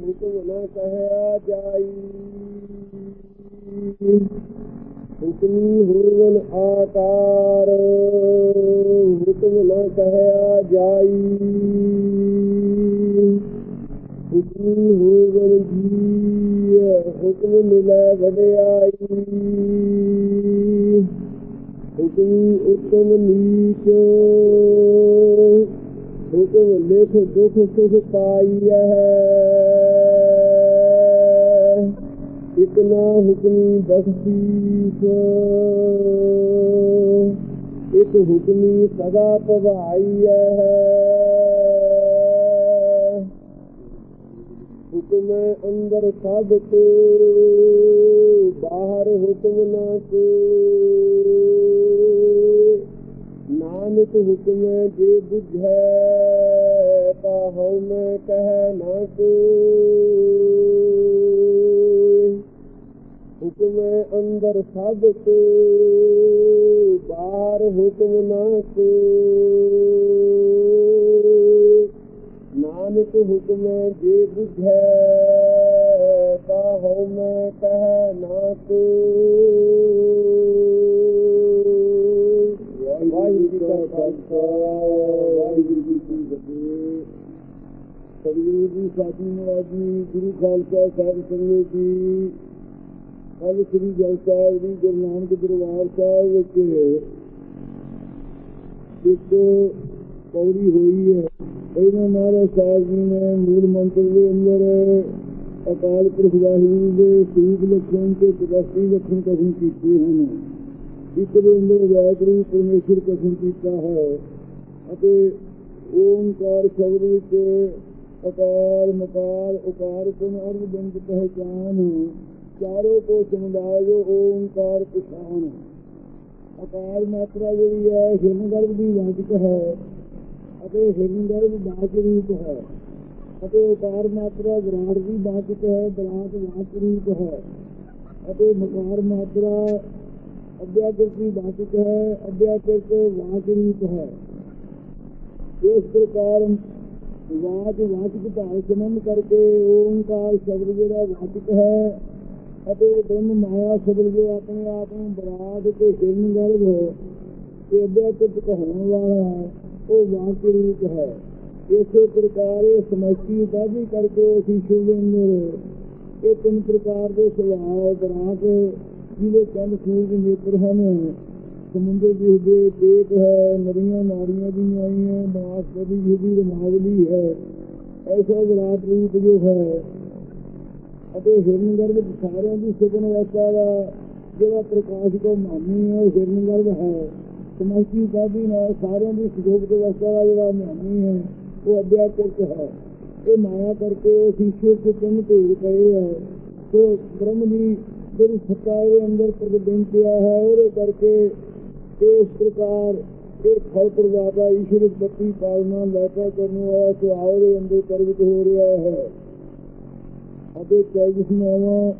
ਹੁਕਮ ਨਾ ਕਹਿਆ ਜਾਈ ਹੁਕਮੀ ਹੋਵਨ ਆਕਾਰ, ਹੁਕਮ ਨਾ ਕਹਿਆ ਜਾਈ ਹੁਕਮੀ ਹੋਵਨ ਜੀ ਹੁਕਮ ਮਿਲੈ ਵਡਿਆਈ ਹੁਕਮੀ ਉਤਮ ਨੀਚ। ਹੁਕਮ ਲਿਖ ਦੁਖ ਸੁਖ ਪਾਈਐ ਇਕ ਨਾ ਹੁਕਮੀ ਬਖਸ਼ੀਸ। ਇਕ ਹੁਕਮੀ ਸਦਾ ਪਵਾਈਐ ਹੁਕਮ ਅੰਦਰ ਸਭ ਕੋ ਬਾਹਰ ਹੁਕਮ ਨਾ ਕੋ। ਨਾਨਕ ਹੁਕਮ ਜੇ ਬੁਝੈ, ਤਾ ਮੈਂ ਕਹਿ ਨਾ ਕੋ ਹੁਕਮ ਅੰਦਰ ਸਭ ਕੋ ਬਾਹਰ ਹੁਕਮ ਨਾ ਕੋ ਨਾਨਕ ਹੁਕਮ ਜੇ ਬੁਝੈ, ਤਾ ਹਉ ਮੈਂ ਕਹਿ ਨਾ ਕੋ ਵਾਹਿਗੁਰੂ ਜੀ ਕਾ ਖਾਲਸਾ ਵਾਹਿਗੁਰੂ ਜੀ ਕੀ ਫਤਿਹ ਸਤਿਗੁਰੂ ਜੀ ਸਾਡੀ ਨਵਾਜੀ ਗੁਰੂ ਖਾਲਸਾ ਸਾਹਿਬ ਸੰਗਤ ਜੀ ਕੱਲ ਸ੍ਰੀ ਜਲ ਸਾਹਿਬ ਦੀ ਗੁਰੂ ਨਾਨਕ ਦਰਬਾਰ ਸਾਹਿਬ ਵਿੱਚ ਇੱਕ ਪੌੜੀ ਹੋਈ ਹੈ ਇਹਨਾਂ ਮਹਾਰਾਜ ਸਾਹਿਬ ਜੀ ਨੇ ਮੂਲ ਮੰਤਰ ਦੇ ਅੰਦਰ ਅਕਾਲ ਪੁਰਖ ਵਾਹਿਗੁਰੂ ਦੇ ਸੂਖ ਲਖਣ ਤੇ ਪ੍ਰਗਟੀ ਲਖਣ ਕਥਨ ਕੀਤੇ ਹਨ ਇੱਕ ਦੇ ਅੰਦਰ ਵਾਹਿਗੁਰੂ ਪਰਮੇਸ਼ਰ ਕਥਨ ਕੀਤਾ ਹੈ ਅਤੇ ਓਮਕਾਰ ਸ਼ਬਦ ਵਿੱਚ ਅਕਾਲ ਮਕਾਰ ਉਕਾਰ ਤੁਮ ਅਰਧ ਬਿੰਦ ਪਹਿਚਾਨ ਚਾਰੋਂ ਕੋ ਸਮਝਾਏ ਜੋ ਓਮਕਾਰ ਪਛਾਨ ਅਕਾਲ ਮਾਤਰਾ ਜਿਹੜੀ ਹੈ ਹਿਰਨ ਦੀ ਵਾਚਕ ਹੈ ਅਤੇ ਹਿਰਨ ਗਰਭ ਬਾਚ ਰੂਪ ਹੈ ਅਤੇ ਉਕਾਰ ਮਾਤਰਾ ਵਿਰਾਟ ਦੀ ਵਾਚਕ ਹੈ, ਵਿਰਾਟ ਵਾਚ ਰੂਪ ਹੈ ਅਤੇ ਮਕਾਰ ਮਾਤਰਾ ਅਭਿਆਕ੍ਰਿਤ ਦੀ ਵਾਚਕ ਹੈ ਅਭਿਆਕ੍ਰਿਤ ਵਾਚ ਰੂਪ ਹੈ। ਇਸ ਪ੍ਰਕਾਰ ਵਾਚ, ਵਾਚਕ ਭਾਵ ਸੰਬੰਧ ਕਰਕੇ ਓੰਕਾਰ ਸ਼ਬਦ ਜਿਹੜਾ ਵਾਚਕ ਹੈ ਅਤੇ ਬ੍ਰਹਮ ਮਾਇਆ ਸ਼ਬਦ ਜੋ ਆਪਣੇ ਆਪ ਨੂੰ ਬਰਾਦ ਤੇ ਹਿਰਨ ਗਰਭ ਤੇ ਅਭਿਆਕ੍ਰਿਤ ਕਹਾਉਣ ਵਾਲਾ ਹੈ, ਉਹ ਵਾਕ ਰੂਪ ਹੈ। ਇਸੇ ਪ੍ਰਕਾਰ ਇਹ ਸਮਸ਼ਟੀ ਉਪਾਧੀ ਕਰਕੇ ਅਸੀਂ ਈਸ਼ਵਰ ਦੇ ਇਹ ਤਿੰਨ ਪ੍ਰਕਾਰ ਦੇ ਸੁਭਾਅ ਬਰਾਤ ਜਿਹਦੇ ਚੰਦ ਸੂਰਜ ਨੇਤਰ ਹਨ। ਸਮੁੰਦਰ ਦੀ ਪੇਟ ਹੈ ਨਰੀਆਂ ਨਾਰੀਆਂ ਦੀ ਆਈਆਂ ਬਾਸ ਕਦੀ ਜਿਹਦੀ ਰਮਾਵਲੀ ਹੈ। ਐਸਾ ਵਿਰਾਟ ਰੂਪ ਜੋ ਹੈ। ਅਤੇ ਹਿਰਨ ਗਰਭ ਸਾਰਿਆਂ ਦੀ ਸੁਪਨ ਅਵਸਥਾ ਦਾ ਜਿਹੜਾ ਪ੍ਰਕਾਸ਼ ਕੋ ਮਾਨੀ ਹੈ, ਉਹ ਹਿਰਨ ਗਰਭ ਹੈ। ਸਮਸ਼ਟੀ ਉਪਾਧੀ ਨਾਲ ਸਾਰਿਆਂ ਦੀ ਸੁਜੋਗ ਅਵਸਥਾ ਦਾ ਜਿਹੜਾ ਮਾਨੀ ਹੈ, ਉਹ ਅਭਿਆਕ੍ਰਿਤ ਹੈ। ਇਹ ਮਾਇਆ ਕਰਕੇ ਉਸ ਈਸ਼ਵਰ ਦੇ ਤਿੰਨ ਭੇਦ ਪਏ ਹੈ। ਸੋ ਬ੍ਰਹਮ ਦੀ ਜਿਹੜੀ ਸੱਤਾ ਦੇ ਅੰਦਰ ਪ੍ਰਗਟ ਪਿਆ ਹੈ ਉਹਦੇ ਕਰਕੇ ਇਸ ਪ੍ਰਕਾਰ ਇਹ ਫਲ ਪ੍ਰਦਾਤਾ ਈਸ਼ਵਰ ਪਤੀ ਪਾਲਣਾ ਲੈਤਾ ਕਰਨ ਵਾਲਾ ਸੁਆਹ ਦੇ ਅੰਦਰ ਪ੍ਰਗਟ ਹੋ ਰਿਹਾ ਹੈ। ਅਤੇ ਤੇਜਸ ਨਾਮਾ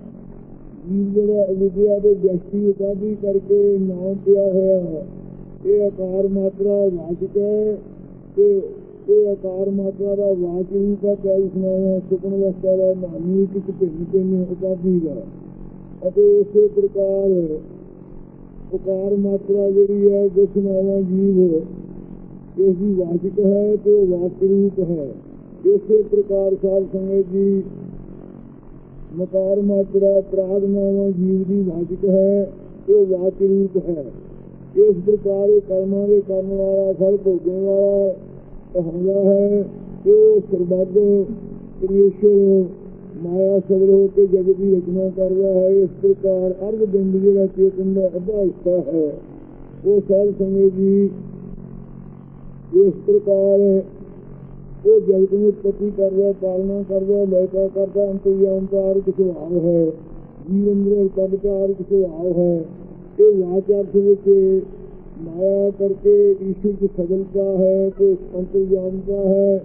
ਜੀਵ ਜਿਹੜਾ ਅਵਿਦਿਆ ਦੇ ਵਿਅਕਤੀ ਉਪਾਧੀ ਕਰਕੇ ਨਾਮ ਪਿਆ ਹੋਇਆ ਹੈ ਇਹ ਆਕਾਰ ਮਾਤਰਾ ਵਾਚਕ ਹੈ ਤੇ ਇਹ ਆਕਾਰ ਮਾਤਰਾ ਦਾ ਵਾਚ ਰੂਪ ਹੈ ਤੇਜਸ ਨਾਮਾ ਸੁਪਨ ਵਸਤਾ ਦਾ ਮਾਨੀ ਇੱਕ ਭਿੰਨ ਭਿੰਨ ਉਪਾਧੀ ਦਾ। ਅਤੇ ਇਸੇ ਪ੍ਰਕਾਰ ਉਕਾਰ ਮਾਤਰਾ ਜਿਹੜੀ ਹੈ, ਜਿਸ ਨਾਵਾਂ ਜੀਵ, ਇਸ ਦੀ ਵਾਚਕ ਹੈ ਤੇ ਉਹ ਵਾਚ ਰੂਪ ਹੈ। ਇਸੇ ਪ੍ਰਕਾਰ ਸਾਧ ਸੰਗਤ ਜੀ, ਮਕਾਰ ਮਾਤਰਾ, ਪ੍ਰਾਗ ਨਾਮਾ ਜੀਵ ਦੀ ਵਾਚਕ ਹੈ ਤੇ ਉਹ ਵਾਚ ਰੂਪ ਹੈ। ਇਸ ਪ੍ਰਕਾਰ ਇਹ ਕਰਮਾਂ ਦੇ ਕਰਨ ਵਾਲਾ ਫਲ ਭੋਗਣ ਵਾਲਾ ਕਹਾਂਦਾ ਹੈ ਕਿ ਉਹ ਸਰਬੱਤ ਪਰਮੇਸ਼ਰ ਮਾਇਆ ਸਬਰ ਹੋ ਕੇ ਜਗਤ ਦੀ ਰਚਨਾ ਕਰ ਰਿਹਾ ਹੈ, ਇਸ ਪ੍ਰਕਾਰ ਅਰਧ ਬਿੰਦ ਜਿਹੜਾ ਚੇਤਨ ਦਾ ਅੱਧਾ ਹਿੱਸਾ ਹੈ, ਉਹ ਸਾਧ ਸੰਗਤ ਜੀ ਇਸ ਪ੍ਰਕਾਰ ਉਹ ਜਗਤ ਨੂੰ ਉਤਪਤੀ ਕਰ ਰਿਹਾ, ਪਾਲਣਾ ਕਰ ਰਿਹਾ ਲੈਕਾ ਕਰਦਾ ਅੰਤਿਆਮਕਾਰ ਕਿਸਵਾਰ ਹੈ, ਜੀਵਨ ਦੇ ਕਦਕਾਰ ਕਿਸਵਾਰ ਹੈ। ਇਹ ਵਾਚਾਰਥ ਵਿੱਚ ਮਾਇਆ ਕਰਕੇ ਈਸ਼ਵਰ ਦੀ ਸਗਲਤਾ ਹੈ, ਤੇ ਅੰਤਿਆਮਤਾ ਹੈ,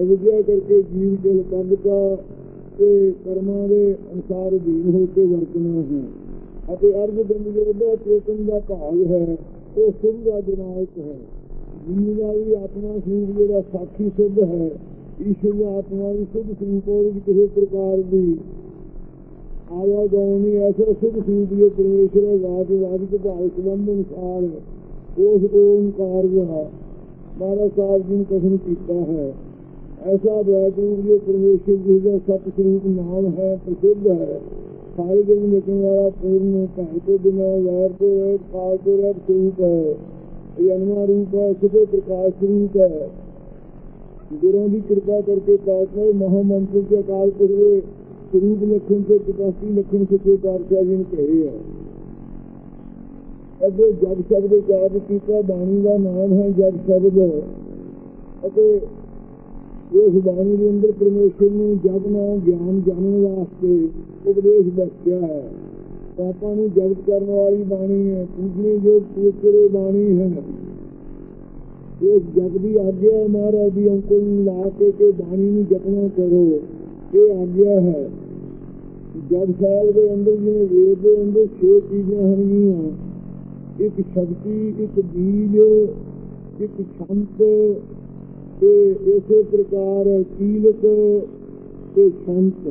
ਅਵਿਦਿਆ ਕਰਕੇ ਜੀਵ ਦੇ ਕੰਦਕਾ ਤੇ ਕਰਮਾਂ ਦੇ ਅਨੁਸਾਰ ਅਧੀਨ ਹੋ ਕੇ ਵਰਤਣਾ ਹੈ। ਅਤੇ ਅਰਧ ਬਿੰਦ ਜਿਹੜਾ ਚੇਤਨ ਦਾ ਭਾਗ ਹੈ, ਉਹ ਸੁਭ ਦਾ ਦਿਨਾਇਕ ਹੈ। ਜੀਵ ਦਾ ਆਤਮਾ ਸਰੂਪ ਜਿਹੜਾ ਸਾਖੀ ਸੁਧ ਹੈ, ਈਸ਼ਵਰ ਦੀ ਆਤਮਾ ਦੀ ਸਿੱਧ ਸਰੂਪ ਉਹਦੇ ਕਿਸੇ ਪ੍ਰਕਾਰ ਦੀ ਆਵਾ ਗਾਉਣੀ ਐਸਾ ਸਿੱਧ ਸਰੂਪ ਜੋ ਪਰਮੇਸ਼ਰ ਹੈ ਵਾਦ ਵਾਦ ਭਾਵ ਸੰਬੰਧ ਅਨੁਸਾਰ ਹੈ, ਉਸ ਓੰਕਾਰ ਦਾ ਮਹਾਰਾਜ ਸਾਹਿਬ ਜੀ ਨੇ ਕਥਨ ਕੀਤਾ ਹੈ। ਐਸਾ ਬੈਠੂ ਜੋ ਪਰਮੇਸ਼ਰ ਜੀ ਦਾ ਸਤ ਸਰੂਪ ਨਾਮ ਹੈ ਪ੍ਰਸਿੱਧ ਹੈ ਸਾਰੇ ਜਗ ਮਿਟਣ ਵਾਲਾ ਪੂਰਨ ਭੈ ਤੋਂ ਬਿਨਾ ਵੈਰ ਤੋਂ ਰਹਿਤ ਕਾਲ ਤੋਂ ਰਹਿਤ ਸਰੂਪ ਹੈ ਇਹ ਅਨਮਾ ਰੂਪ ਹੈ ਸੁਭੇ ਪ੍ਰਕਾਸ਼ ਗੁਰਾਂ ਦੀ ਕਿਰਪਾ ਕਰਕੇ ਪ੍ਰਾਪਤ ਹੈ ਮੰਤਰ ਦੇ ਅਕਾਲ ਪੁਰਖ ਸਰੂਪ ਲਖਣ ਤੇ ਤਪਾਸੀ ਲਖਣ ਸੱਚੇ ਪਾਤਸ਼ਾਹ ਜੀ ਨੇ ਕਹੇ ਹੈ ਅੱਗੇ ਜਗ ਸ਼ਬਦ ਜਾਪ ਕੀਤਾ ਬਾਣੀ ਦਾ ਨਾਮ ਹੈ ਜਗ ਸ਼ਬਦ ਅਤੇ ਇਸ ਬਾਣੀ ਦੇ ਅੰਦਰ ਪਰਮੇਸ਼ਰ ਨੂੰ ਜਗ ਨਾਲ ਗਿਆਨ ਜਾਣਨ ਵਾਸਤੇ ਉਪਦੇਸ਼ ਬਖਸ਼ਿਆ ਹੈ। ਪਾਪਾਂ ਨੂੰ ਜਗਤ ਕਰਨ ਵਾਲੀ ਬਾਣੀ ਹੈ ਪੂਜਨੇ ਜੋ ਪੂਜਰੇ ਬਾਣੀ ਹੈ। ਇਸ ਜਗ ਦੀ ਆਗਿਆ ਹੈ ਮਹਾਰਾਜ ਦੀ ਅੰਕੁਲ ਨੂੰ ਲਾ ਕੇ ਕਿ ਬਾਣੀ ਨੂੰ ਜਪਣਾ ਕਰੋ, ਇਹ ਆਗਿਆ ਹੈ। ਜਗ ਸਾਹਿਬ ਦੇ ਅੰਦਰ ਜਿਵੇਂ ਵੇਦ ਦੇ ਅੰਦਰ ਛੇ ਚੀਜ਼ਾਂ ਹਨਗੀਆਂ। ਇੱਕ ਸ਼ਕਤੀ, ਇੱਕ ਬੀਜ, ਇੱਕ ਸੰਤ ਤੇ ਇਸੇ ਪ੍ਰਕਾਰ ਕੀਲਕ ਤੇ ਸੰਤ।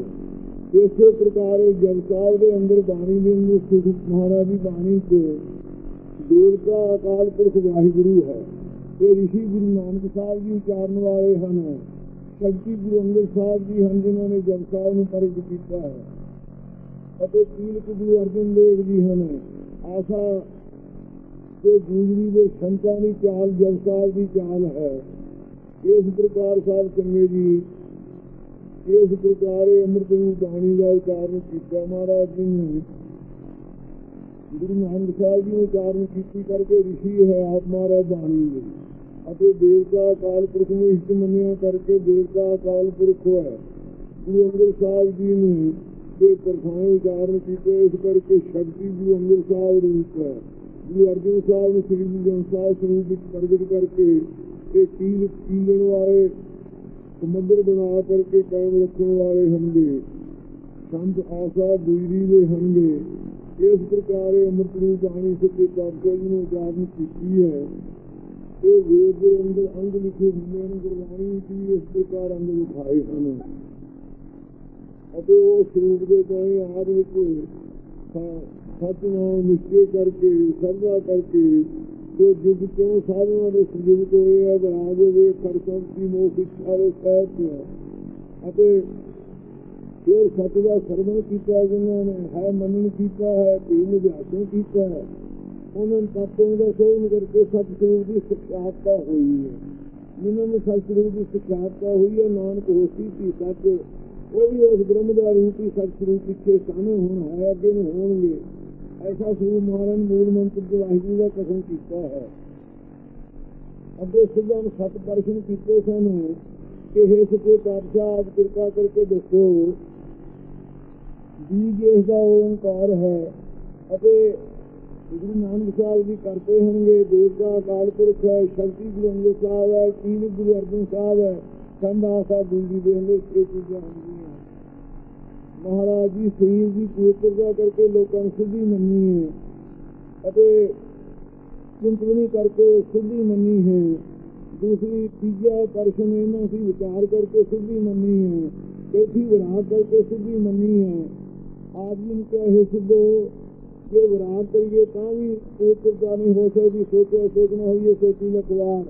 ਇਸੇ ਪ੍ਰਕਾਰ ਜਗਤਾਲ ਦੇ ਅੰਦਰ ਬਾਣੀ ਦੇ ਅੰਦਰ ਸਿੱਖ ਮਹਾਰਾਜ ਦੀ ਬਾਣੀ ਤੇ ਦੇਵਤਾ ਅਕਾਲ ਪੁਰਖ ਵਾਹਿਗੁਰੂ ਹੈ। ਤੇ ਰਿਸ਼ੀ ਗੁਰੂ ਨਾਨਕ ਸਾਹਿਬ ਜੀ ਉਚਾਰਨ ਵਾਲੇ ਹਨ। ਸ਼ਕਤੀ ਗੁਰੂ ਅੰਗਦ ਸਾਹਿਬ ਜੀ ਹਨ, ਜਿਨ੍ਹਾਂ ਨੇ ਜਗਤਾਲ ਨੂੰ ਪ੍ਰਗਟ ਕੀਤਾ ਹੈ। ਅਤੇ ਕੀਲਕ ਗੁਰੂ ਅਰਜਨ ਦੇਵ ਜੀ ਹਨ। ਆਸਾ ਤੇ ਗੁਜਰੀ ਦੇ ਸੰਤਾਂ ਦੀ ਚਾਲ, ਜਗਤਾਲ ਦੀ ਚਾਲ ਹੈ। ਇਸ ਪ੍ਰਕਾਰ ਸਾਹਿਬ ਚੰਗੇ ਜੀ। ਇਸ ਪ੍ਰਕਾਰ ਅੰਮ੍ਰਿਤ ਰੂਪ ਬਾਣੀ ਦਾ ਉਚਾਰਨ ਕੀਤਾ ਮਹਾਰਾਜ ਜੀ ਨੇ। ਗੁਰੂ ਨਾਨਕ ਸਾਹਿਬ ਜੀ ਨੇ ਉਚਾਰਨ ਕੀਤੀ ਕਰਕੇ ਰਿਸ਼ੀ ਹੈ ਆਪ ਮਹਾਰਾਜ ਬਾਣੀ ਦੇ ਅਤੇ ਦੇਵਤਾ ਅਕਾਲ ਪੁਰਖ ਨੂੰ ਇਸ਼ਟ ਮੰਨਿਆ ਕਰਕੇ ਦੇਵਤਾ ਅਕਾਲ ਪੁਰਖ ਹੈ। ਗੁਰੂ ਅੰਗਦ ਸਾਹਿਬ ਜੀ ਨੇ ਦੇ ਪ੍ਰਥਾਏ ਉਚਾਰਨ ਕੀਤੇ, ਇਸ ਕਰਕੇ ਸ਼ਕਤੀ ਗੁਰੂ ਅੰਗਦ ਸਾਹਿਬ ਰੂਪ ਹੈ। ਗੁਰੂ ਅਰਜਨ ਸਾਹਿਬ ਨੇ ਸ੍ਰੀ ਗੁਰੂ ਗ੍ਰੰਥ ਸਾਹਿਬ ਸਰੂਪ ਵਿੱਚ ਪ੍ਰਗਟ ਕਰਕੇ ਇਹ ਕੀਲ ਕੀਲਣ ਵਾਲੇ, ਸਮੁੰਦਰ ਬਣਾ ਕਰਕੇ ਕਾਇਮ ਰੱਖਣ ਵਾਲੇ ਹਨਗੇ ਸੰਤ ਆਸਾ ਗੁਜਰੀ ਦੇ ਹਨਗੇ ਇਸ ਪ੍ਰਕਾਰ ਅੰਮ੍ਰਿਤ ਰੂਪ ਬਾਣੀ ਸੱਚੇ ਪਾਤਸ਼ਾਹ ਜੀ ਨੇ ਉਚਾਰਨ ਕੀਤੀ ਹੈ। ਇਹ ਵੇਦ ਦੇ ਅੰਦਰ ਅੰਗ ਲਿਖੇ ਹੁੰਦੇ ਹਨ, ਗੁਰਬਾਣੀ ਦੀ ਇਸ ਪ੍ਰਕਾਰ ਅੰਗ ਲਿਖਾਏ ਹਨ। ਅਤੇ ਉਹ ਸਰੂਪ ਦੇ ਕੋਈ ਆਦ ਵਿੱਚ ਸੱਚ ਨੂੰ ਨਿਸ਼ਚੈ ਕਰਕੇ ਸਰਦਾ ਕਰਕੇ ਜੋ ਜੁਗ ਤੋਂ ਸਾਰਿਆਂ ਦੇ ਸੰਜੀਵ ਹੋਏ ਹੈ ਬਰਾਜ ਵੇ ਖਰਸਮ ਦੀ ਮੋਖ ਇੱਛਾ ਦੇ ਸਹਿਤ ਅਤੇ ਫਿਰ ਸੱਚ ਦਾ ਸਰਵਣ ਕੀਤਾ, ਜਿਨ੍ਹਾਂ ਨੇ ਹੈ ਮੰਨਣ ਕੀਤਾ ਹੈ ਤੀਨ ਅਭਿਆਸਨ ਕੀਤਾ ਹੈ ਉਹਨਾਂ ਤत्वों ਦਾ ਸੋਧ ਕਰਕੇ ਸਤਿਗੁਰੂ ਦੀ ਸਿੱਖਿਆਤਾ ਹੋਈ ਹੈ। ਜਿਨ੍ਹਾਂ ਨੂੰ ਸਤਿਗੁਰੂ ਦੀ ਸਿੱਖਿਆਤਾ ਹੋਈ ਹੈ, ਨਾਨਕ ਹੋਸੀ ਸੀ ਸੱਚ, ਉਹ ਵੀ ਉਸ ਬ੍ਰਹਮ ਦਾ ਰੂਪ ਹੀ ਸੱਚ ਪਿੱਛੇ ਸਾਹਮਣੇ ਹੁਣ ਹੈ ਅੱਗੇ ਨੂੰ ਹੋਣਗੇ। ਐਸਾ ਸਰੂਪ ਮਹਾਰਾਜ ਮੂਲ ਮੰਤਰ ਦੇ ਵਾਹਿਗੁਰੂ ਦਾ ਕਥਨ ਕੀਤਾ ਹੈ। ਅੱਗੇ ਸਿੱਧਾਂ ਸਤ ਦਰਸ਼ਨ ਕੀਤੇ ਸਨ ਕਿ ਇਹ ਸੱਚੇ ਪਾਤਸ਼ਾਹ, ਆਪ ਕਿਰਪਾ ਕਰਕੇ ਦੱਸੋ ਬੀਜ ਇਸ ਦਾ ਓੰਕਾਰ ਹੈ ਅਤੇ ਗੁਰੂ ਨਾਨਕ ਸਾਹਿਬ ਜੀ ਕਰਦੇ ਹੋਣਗੇ, ਦੇਵਤਾ, ਅਕਾਲ ਪੁਰਖ ਹੈ, ਸ਼ਕਤੀ ਗੁਰੂ ਅੰਗਦ ਸਾਹਿਬ ਹੈ ਕੀਲ ਗੁਰੂ ਅਰਜਨ ਸਾਹਿਬ ਹੈ ਸੰਧਾ ਸਾਹਿਬ ਗੁਰੂ ਦੇ ਅੰਦਰ ਇਹ ਚੀਜ਼ਾਂ ਹੁੰਦੀਆਂ ਮਹਾਰਾਜ ਜੀ, ਸਰੀਰ ਦੀ ਪਵਿੱਤਰਤਾ ਕਰਕੇ ਲੋਕਾਂ ਨੂੰ ਸਿੱਧੀ ਮੰਨੀ ਹੈ ਅਤੇ ਚਿੰਤਵਨੀ ਕਰਕੇ ਸਿੱਧੀ ਮੰਨੀ ਹੈ। ਦੂਸਰੀ, ਤੀਜਾ ਪਰਸ਼ਨ ਇਹਨਾਂ ਸੀ ਵਿਚਾਰ ਕਰਕੇ ਸਿੱਧੀ ਮੰਨੀ ਹੈ। ਚੌਥੀ ਵਿਰਾਟ ਕਰਕੇ ਸਿੱਧੀ ਮੰਨੀ ਹੈ। ਆਦਮੀ ਕਹੇ ਸਿੱਧੋ ਜੇ ਵਿਰਾਟ ਕਰੀਏ ਤਾਂ ਵੀ ਪਵਿੱਤਰਤਾ ਨਹੀਂ ਹੋ ਸਕਦੀ। ਸੋਚਿਆ, ਸੋਚਣਾ ਹੋਈਏ, ਸੋਚੀ ਨਾ ਕੁਵਾਰ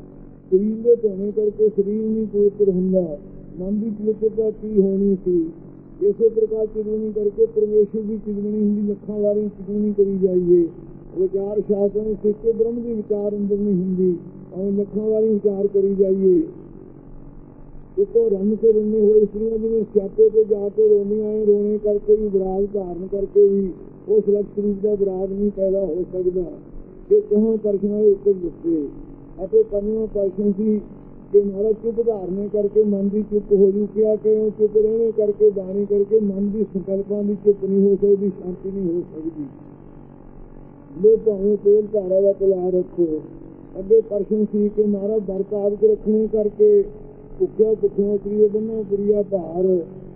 ਸਰੀਰ ਦੇ ਧੋਣੇ ਕਰਕੇ ਸਰੀਰ ਨਹੀਂ ਪਵਿੱਤਰ ਹੁੰਦਾ। ਮਨ ਦੀ ਪਵਿੱਤਰਤਾ ਕੀ ਹੋਣੀ ਸੀ? ਇਸੇ ਪ੍ਰਕਾਰ ਚਿਗਣੀ ਕਰਕੇ ਪਰਮੇਸ਼ਰ ਦੀ ਚਿਗਣੀ ਹੁੰਦੀ, ਲੱਖਾਂ ਵਾਰੀ ਚਿਗਣੀ ਕਰੀ ਜਾਈਏ। ਵਿਚਾਰ ਸ਼ਾਸਤਰ ਨੂੰ ਬ੍ਰਹਮ ਦੀ ਵਿਚਾਰ ਅੰਦਰ ਨਹੀਂ ਹੁੰਦੀ ਔਰ ਲੱਖਾਂ ਵਾਰੀ ਵਿਚਾਰ ਕਰੀ ਜਾਈਏ। ਉਤੋਂ ਰੰਗ ਤੇ ਰੰਨੇ ਹੋਏ ਇਸਤਰੀਆਂ ਜਿਵੇਂ ਸਿਆਪੇ ਤੇ ਜਾ ਕੇ ਰੋਣੀਆਂ ਆਏ ਰੋਣੇ ਕਰਕੇ ਵੀ ਵਿਰਾਗ ਧਾਰਨ ਕਰਕੇ ਵੀ ਉਸ ਲਕਸ਼ ਰੂਪ ਦਾ ਵਿਰਾਗ ਨਹੀਂ ਪੈਦਾ ਹੋ ਸਕਦਾ। ਕਿ ਕਹਾਂ ਪਰਖਣਾ ਉੱਤੇ ਦਿੱਤੇ। ਅਤੇ ਪੰਜਵਾਂ ਪਰਸ਼ਨ ਸੀ ਕਿ ਮਾਰਾ ਚੁੱਪ ਧਾਰਨੇ ਕਰਕੇ ਮਨ ਦੀ ਚੁੱਪ ਹੋ ਜੂ, ਕਿਹਾ ਕਿ ਉਹ ਚੁੱਪ ਰਹਿਣੇ ਕਰਕੇ, ਬਾਣੀ ਕਰਕੇ ਮਨ ਦੀ ਸੰਕਲਪਾਂ ਦੀ ਚੁੱਪ ਨਹੀਂ ਹੋ ਸਕਦੀ, ਸ਼ਾਂਤੀ ਨਹੀਂ ਹੋ ਸਕਦੀ। ਲੋ ਭਾਵੇਂ ਤੇਲ ਧਾਰਾ ਦਾ ਤਲਾ ਰੱਖੋ, ਅੱਗੇ ਪਰਸ਼ਨ ਸੀ ਕਿ ਮਾਰਾ ਵਰਤਾਵ ਰੱਖਣੇ ਕਰਕੇ ਭੁੱਖਿਆ ਭੁੱਖਿਆ ਕਰੀਏ ਬੰਨੋ ਪ੍ਰਿਆ ਭਾਰ।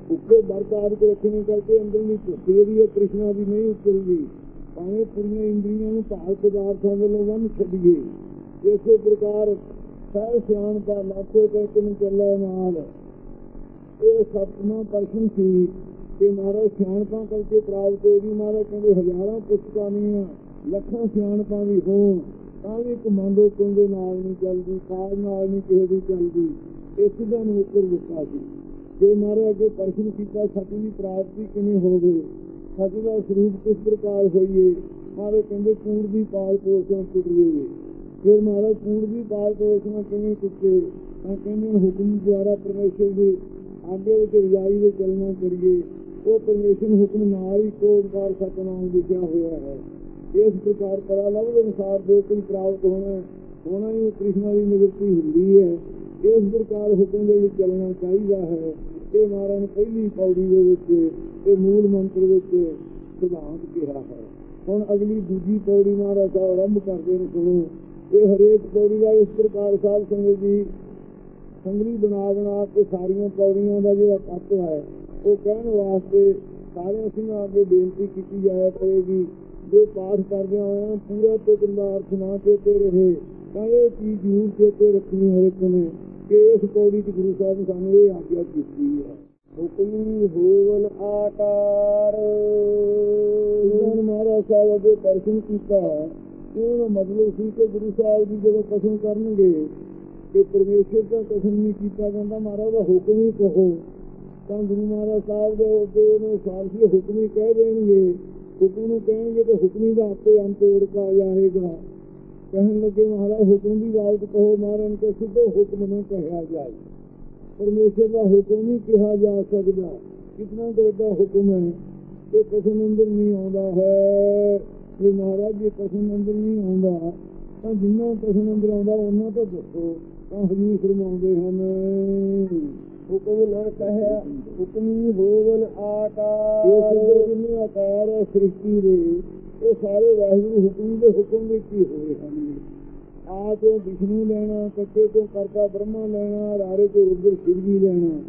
ਭੁੱਖੇ ਵਰਤਾਵ ਰੱਖਣੇ ਕਰਕੇ ਅੰਦਰਲੀ ਭੁੱਖ ਜਿਹੜੀ ਹੈ ਕ੍ਰਿਸ਼ਨਾ ਦੀ ਨਹੀਂ ਉਤਰਦੀ। ਭਾਵੇਂ ਪੁਰੀਆਂ ਇੰਦਰੀਆਂ ਨੂੰ ਭਾਰ ਪਦਾਰਥਾਂ ਵੱਲੋਂ ਵੰਨ ਛੱਡੀਏ, ਇਸੇ ਪ੍ਰਕਾਰ ਸਹਿ ਸਿਆਣ ਦਾ ਲਾਖੋ ਕਹਿ ਨੂੰ ਚੱਲੇ ਨਾਲ ਇਹ ਸਤਮਾ ਪਰਸ਼ਨ ਸੀ ਕਿ ਮਹਾਰਾਜ ਸਿਆਣਪਾਂ ਕਰਕੇ ਪ੍ਰਾਪਤ ਹੋ ਗਈ ਮਹਾਰਾਜ ਕਹਿੰਦੇ ਹਜ਼ਾਰਾਂ ਪੁਸਤਕਾਂ ਨਹੀਂ ਲੱਖਾਂ ਸਿਆਣਪਾਂ ਵੀ ਹੋਣ ਤਾਂ ਵੀ ਕਮਾਂਡੋ ਕੁੰਦੇ ਨਾਲ ਨਹੀਂ ਚੱਲਦੀ ਕਾਲ ਨਾਲ ਨਹੀਂ ਕਿਸੇ ਦੀ ਚੱਲਦੀ ਇਸ ਦਾ ਨੂੰ ਦਿੱਤਾ ਸੀ ਜੇ ਮਹਾਰਾਜ ਅੱਗੇ ਪਰਸ਼ਨ ਕੀਤਾ ਸੱਚ ਦੀ ਪ੍ਰਾਪਤੀ ਕਿਵੇਂ ਹੋਵੇ ਸੱਚ ਦਾ ਸਰੂਪ ਕਿਸ ਪ੍ਰਕਾਰ ਹੋਈਏ ਮਹਾਰਾਜ ਕਹਿੰਦੇ ਕੂੜ ਦੀ ਪਾਲ ਪੋਸ਼ਣ ਟੁੱਟੀਏ ਫਿਰ ਮਹਾਰਾਜ ਕੂੜ ਦੀ ਪਾਲ ਪੋਸ਼ਣ ਕਿਵੇਂ ਟੁੱਟੇ ਤਾਂ ਕਹਿੰਦੇ ਹੁਕਮ ਦੁਆਰਾ ਪਰਮੇਸ਼ਰ ਦੇ ਆਗੇ ਵਿੱਚ ਰਜਾਈ ਦੇ ਚੱਲਣਾ ਕਰੀਏ। ਉਹ ਪਰਮੇਸ਼ਰ ਹੁਕਮ ਨਾਲ ਹੀ ਕੋਦਕਾਰ ਸਤਨਾਮ ਲਿਖਿਆ ਹੋਇਆ ਹੈ। ਇਸ ਪ੍ਰਕਾਰ ਪਰਾ ਦੇ ਅਨੁਸਾਰ ਜੋ ਕੋਈ ਪ੍ਰਾਪਤ ਹੋਣਾ ਹੋਣਾ ਹੀ ਕ੍ਰਿਸ਼ਨ ਦੀ ਨਿਵਰਤੀ ਹੁੰਦੀ ਹੈ। ਇਸ ਪ੍ਰਕਾਰ ਹੁਕਮ ਦੇ ਵਿੱਚ ਚੱਲਣਾ ਚਾਹੀਦਾ ਹੈ। ਇਹ ਮਹਾਰਾਜ ਨੇ ਪਹਿਲੀ ਪੌੜੀ ਦੇ ਵਿੱਚ, ਇਹ ਮੂਲ ਮੰਤਰ ਵਿੱਚ ਸਿਧਾਂਤ ਕਿਹਾ ਹੈ। ਹੁਣ ਅਗਲੀ ਦੂਜੀ ਪੌੜੀ ਮਹਾਰਾਜ ਸਾਹਿਬ ਆਰੰਭ ਕਰਦੇ ਨੇ ਸੁਣੋ। ਇਹ ਹਰੇਕ ਪੌੜੀ ਦਾ ਇਸ ਪ੍ਰਕਾਰ ਸਾਧ ਸੰਗਤ ਜੀ ਸੰਗਰੀ ਬਣਾ ਬਣਾ ਕੇ ਸਾਰੀਆਂ ਪੌੜੀਆਂ ਦਾ ਜਿਹੜਾ ਤੱਤ ਹੈ ਉਹ ਕਹਿਣ ਵਾਸਤੇ ਸਾਰੇ ਅਸੀਂ ਅੱਗੇ ਬੇਨਤੀ ਕੀਤੀ ਜਾਇਆ ਕਰੇਗੀ ਜੇ ਪਾਠ ਕਰਦੇ ਹੋਏ ਪੂਰਾ ਤੋਂ ਕਿੰਨਾ ਅਰਥ ਨਾ ਚੇਤੇ ਰਹੇ ਤਾਂ ਇਹ ਚੀਜ਼ ਜ਼ਰੂਰ ਚੇਤੇ ਰੱਖਣੀ ਹਰ ਇੱਕ ਨੇ ਕਿ ਇਸ ਪੌੜੀ ਚ ਗੁਰੂ ਸਾਹਿਬ ਨੇ ਸਾਨੂੰ ਇਹ ਆਗਿਆ ਕੀਤੀ ਹੈ। ਹੁਕਮੀ ਹੋਵਨ ਆਕਾਰ। ਇਹਨਾਂ ਮਹਾਰਾਜ ਸਾਹਿਬ ਅੱਗੇ ਦਰਸ਼ਨ ਕੀਤਾ ਉਹਦਾ ਮਤਲਬ ਸੀ ਕਿ ਗੁਰੂ ਸਾਹਿਬ ਜੀ ਜਦੋਂ ਕਸਮ ਕਰਨਗੇ ਕਿ ਪਰਮੇਸ਼ਰ ਦਾ ਕਸਮ ਨਹੀਂ ਕੀਤਾ ਜਾਂਦਾ, ਮਹਾਰਾਜ ਦਾ ਹੁਕਮ ਹੀ ਕਹੋ। ਤਾਂ ਗੁਰੂ ਮਹਾਰਾਜ ਸਾਹਿਬ ਦੇ ਅੱਗੇ ਉਹਨੂੰ ਸਾਰਸੀ ਹੁਕਮ ਹੀ ਕਹਿ ਦੇਣਗੇ। ਹੁਕਮ ਨੂੰ ਕਹਿਣਗੇ ਤਾਂ ਹੁਕਮੀ ਦਾ ਆਪੇ ਅੰਤ ਉੜਕਾ ਜਾਏਗਾ। ਕਹਿਣ ਲੱਗੇ, ਮਹਾਰਾਜ, ਹੁਕਮ ਦੀ ਬਾਤ ਕਹੋ ਮਹਾਰਾਜ ਕੇ ਸਿੱਧੋ ਹੁਕਮ ਨੂੰ ਕਹਿਆ ਜਾਏ। ਪਰਮੇਸ਼ਰ ਦਾ ਹੁਕਮ ਹੀ ਕਿਹਾ ਜਾ ਸਕਦਾ। ਕਿਤਨਾ ਵੱਡਾ ਹੁਕਮ ਹੈ। ਇਹ ਕਸਮ ਅੰਦਰ ਨਹੀਂ ਆਉਂਦਾ ਹੈ। ਜੇ ਮਹਾਰਾਜ ਜੀ ਕਸਮ ਅੰਦਰ ਨਹੀਂ ਆਉਂਦਾ ਤਾਂ ਜਿੰਨਾ ਕਸਮ ਅੰਦਰ ਆਉਂਦਾ ਉਹਨਾਂ ਤੋਂ ਦੱਸੋ ਤਾਂ ਹਜੂਰ ਫਰਮਾਉਂਦੇ ਹਨ, ਹੁਕਮ ਨਾ ਕਹਿਆ, ਹੁਕਮੀ ਹੋਵਨ ਆਕਾਰ ਇਹ ਜਿੰਨੇ ਆਕਾਰ ਹੈ ਸ੍ਰਿਸ਼ਟੀ ਦੇ, ਇਹ ਸਾਰੇ ਵਾਹਿਗੁਰੂ ਹੁਕਮ ਦੇ ਹੁਕਮ ਵਿੱਚ ਹੀ ਹੋਏ ਹਨ। ਆ ਤੋਂ ਵਿਸ਼ਨੂੰ ਲੈਣਾ ਕੱਟੇ ਤੋਂ ਕਰਤਾ ਬ੍ਰਹਮਾ ਲੈਣਾ, ਰਾਰੇ ਤੋਂ ਰੁਦਰ ਸ਼ਿਵ ਜੀ ਲੈਣਾ।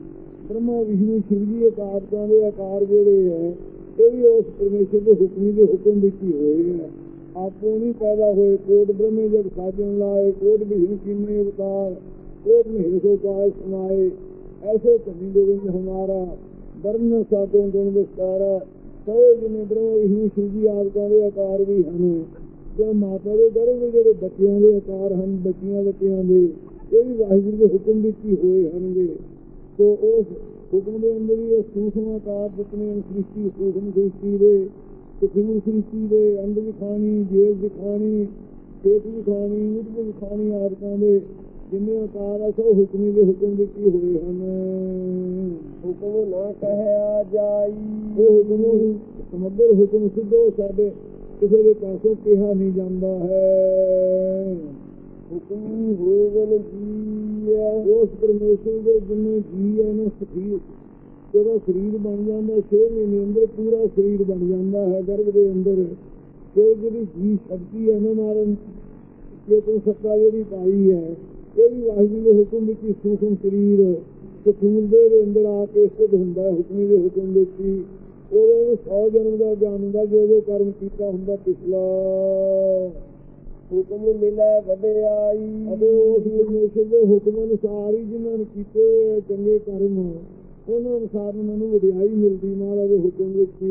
ਬ੍ਰਹਮਾ, ਵਿਸ਼ਨੂੰ ਸ਼ਿਵ ਜੀ ਆਕਾਰਾਂ ਦੇ ਆਕਾਰ ਜਿਹੜੇ ਹੈ ਇਹ ਵੀ ਉਸ ਪਰਮੇਸ਼ਰ ਦੇ ਹੁਕਮ ਦੇ ਹੁਕਮ ਵਿੱਚ ਹੀ ਹੋਏ ਹੈ ਆਪੋ ਨਹੀਂ ਪੈਦਾ ਹੋਏ, ਕੋਟ ਬ੍ਰਹਮੇ ਜਗ ਸਾਜਣ ਲਾਏ, ਕੋਟ ਵਿਸ਼ਨੂੰ ਕਿੰਨੇ ਅਵਤਾਰ ਕੋਟ ਮਹਿਰ ਸੋ ਕਾਇ ਸਮਾਏ। ਐਸੇ ਧਨੀ ਗੋਬਿੰਦ ਹਮਾਰਾ ਵਰਨ ਸਾਤੋਂ ਗੁਣ ਵਿਸਤਾਰਾ। ਸੋ ਜਿਨੇ ਬ੍ਰਹਮ ਵਿਸ਼ਨੂੰ ਸ਼ਿਵ ਜੀ ਆਦਿਕਾਂ ਦੇ ਆਕਾਰ ਵੀ ਹਨ। ਜੋ ਮਾਤਾ ਦੇ ਗਰਭ ਵਿੱਚ ਜਿਹੜੇ ਬੱਚਿਆਂ ਦੇ ਆਕਾਰ ਹਨ, ਬੱਚੀਆਂ ਬੱਚਿਆਂ ਦੇ, ਇਹ ਵੀ ਵਾਹਿਗੁਰੂ ਦੇ ਹੁਕਮ ਵਿੱਚ ਹੀ ਹੋਏ ਹਨਗੇ ਸੋ ਉਸ ਹੁਕਮ ਦੇ ਅੰਦਰ ਹੀ ਇਹ ਸੂਖਮ ਆਕਾਰ ਜਿਤਨੇ ਸ੍ਰਿਸ਼ਟੀ ਸੂਖਮ ਸ੍ਰਿਸ਼ਟੀ ਦੇ ਸੁਖਮ ਸ੍ਰਿਸ਼ਟੀ ਦੇ ਅੰਡ ਵਿਖਾਣੀ ਜੇਬ ਵਿਖਾਣੀ ਪੇਟ ਵਿਖਾਣੀ ਮੁੱਢ ਵਿਖਾਣੀ ਆਦਿਕਾਂ ਦੇ ਜਿੰਨੇ ਆਕਾਰ ਆ ਸੋ ਹੁਕਮੀ ਦੇ ਹੁਕਮ ਵਿੱਚ ਹੀ ਹੋਏ ਹਨ। ਹੁਕਮ ਨਾ ਕਹਿਆ ਜਾਈ। ਉਹ ਹੁਕਮ ਸਮੁੰਦਰ ਹੁਕਮ ਸਿੱਧੋ ਸਾਡੇ ਕਿਸੇ ਦੇ ਪਾਸੋਂ ਕਿਹਾ ਨਹੀਂ ਜਾਂਦਾ ਹੈ। ਹੁਕਮ ਹੋਵਨ ਜੀਆ ਉਸ ਪਰਮੇਸ਼ਰ ਦੇ ਜਿੰਨੇ ਜੀ ਨੇ ਸਖੀ ਜਦੋਂ ਸਰੀਰ ਬਣ ਜਾਂਦਾ 6 ਮਹੀਨੇ ਅੰਦਰ ਪੂਰਾ ਸਰੀਰ ਬਣ ਜਾਂਦਾ ਹੈ, ਗਰਭ ਦੇ ਅੰਦਰ। ਫਿਰ ਜਿਹੜੀ ਜੀ ਸ਼ਕਤੀ ਹੈ ਨਾ ਮਾਰਨ ਕਿ ਤੂੰ ਸੱਤਾ ਜਿਹੜੀ ਪਾਈ ਹੈ, ਇਹ ਵੀ ਵਾਹਿਗੁਰੂ ਦੇ ਹੁਕਮ ਵਿੱਚ ਹੀ ਸੂਖਮ ਸਰੀਰ ਸਖੂਲ ਦੇ ਅੰਦਰ ਆ ਕੇ ਸਿੱਧ ਹੁੰਦਾ ਹੈ, ਹੁਕਮੀ ਦੇ ਹੁਕਮ ਵਿੱਚ ਹੀ। ਉਹਦੇ 100 ਜਨਮ ਦਾ ਗਿਆਨ ਹੁੰਦਾ ਜੋ ਜੋ ਕਰਮ ਕੀਤਾ ਹੁੰਦਾ, ਪਿਛਲਾ ਹੁਕਮ ਮਿਲੇ ਵਡਿਆਈ ਅਤੇ ਉਸ ਪਰਮੇਸ਼ਰ ਦੇ ਹੁਕਮ ਅਨੁਸਾਰ ਹੀ ਜਿਨ੍ਹਾਂ ਨੇ ਕੀਤੇ ਚੰਗੇ ਕਰਮ ਉਹਨਾਂ ਅਨੁਸਾਰ ਮੈਨੂੰ ਵਡਿਆਈ ਮਿਲਦੀ ਮਹਾਰਾਜ ਦੇ ਹੁਕਮ ਵਿੱਚ।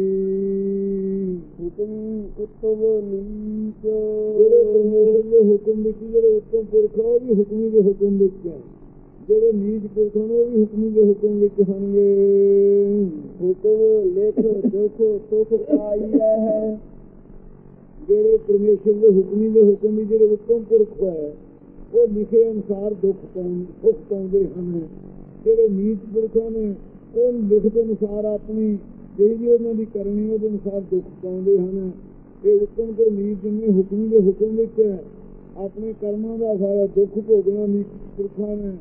ਹੁਕਮ ਉਤਮ ਨੀਚ। ਜਿਹੜੇ ਪਰਮੇਸ਼ਰ ਦੇ ਹੁਕਮ ਵਿੱਚ ਜਿਹੜੇ ਉੱਤਮ ਪੁਰਖ ਉਹ ਵੀ ਹੁਕਮੀ ਦੇ ਹੁਕਮ ਵਿੱਚ ਹੈ ਜਿਹੜੇ ਨੀਚ ਪੁਰਖ ਹਨ ਉਹ ਵੀ ਹੁਕਮੀ ਦੇ ਹੁਕਮ ਵਿੱਚ ਹਨਗੇ ਹੁਕਮ ਲੇਖ ਦੁਖ ਸੁਖ ਆਈ ਹੈ। ਜਿਹੜੇ ਪਰਮੇਸ਼ਰ ਦੇ ਹੁਕਮੀ ਦੇ ਹੁਕਮ ਵਿੱਚ ਜਿਹੜੇ ਉੱਤਮ ਪੁਰਖ ਹੈ ਉਹ ਲਿਖੇ ਅਨੁਸਾਰ ਦੁੱਖ ਪਾਉਂ ਸੁਖ ਪਾਉਂਦੇ ਹਨ। ਜਿਹੜੇ ਨੀਚ ਪੁਰਖਾਂ ਨੇ, ਉਹ ਲਿਖਤ ਅਨੁਸਾਰ ਆਪਣੀ ਜਿਹੜੀ ਉਹਨਾਂ ਦੀ ਕਰਨੀ, ਉਹਦੇ ਅਨੁਸਾਰ ਦੁੱਖ ਪਾਉਂਦੇ ਹਨ। ਇਹ ਉੱਤਮ ਤੇ ਨੀਚ ਜਿੰਨੇ ਹੁਕਮੀ ਦੇ ਹੁਕਮ ਵਿੱਚ ਹੈ, ਆਪਣੇ ਕਰਮਾਂ ਦਾ ਸਾਰਾ ਦੁੱਖ ਭੋਗਣਾ ਨੀਚ ਪੁਰਖਾਂ ਨੇ,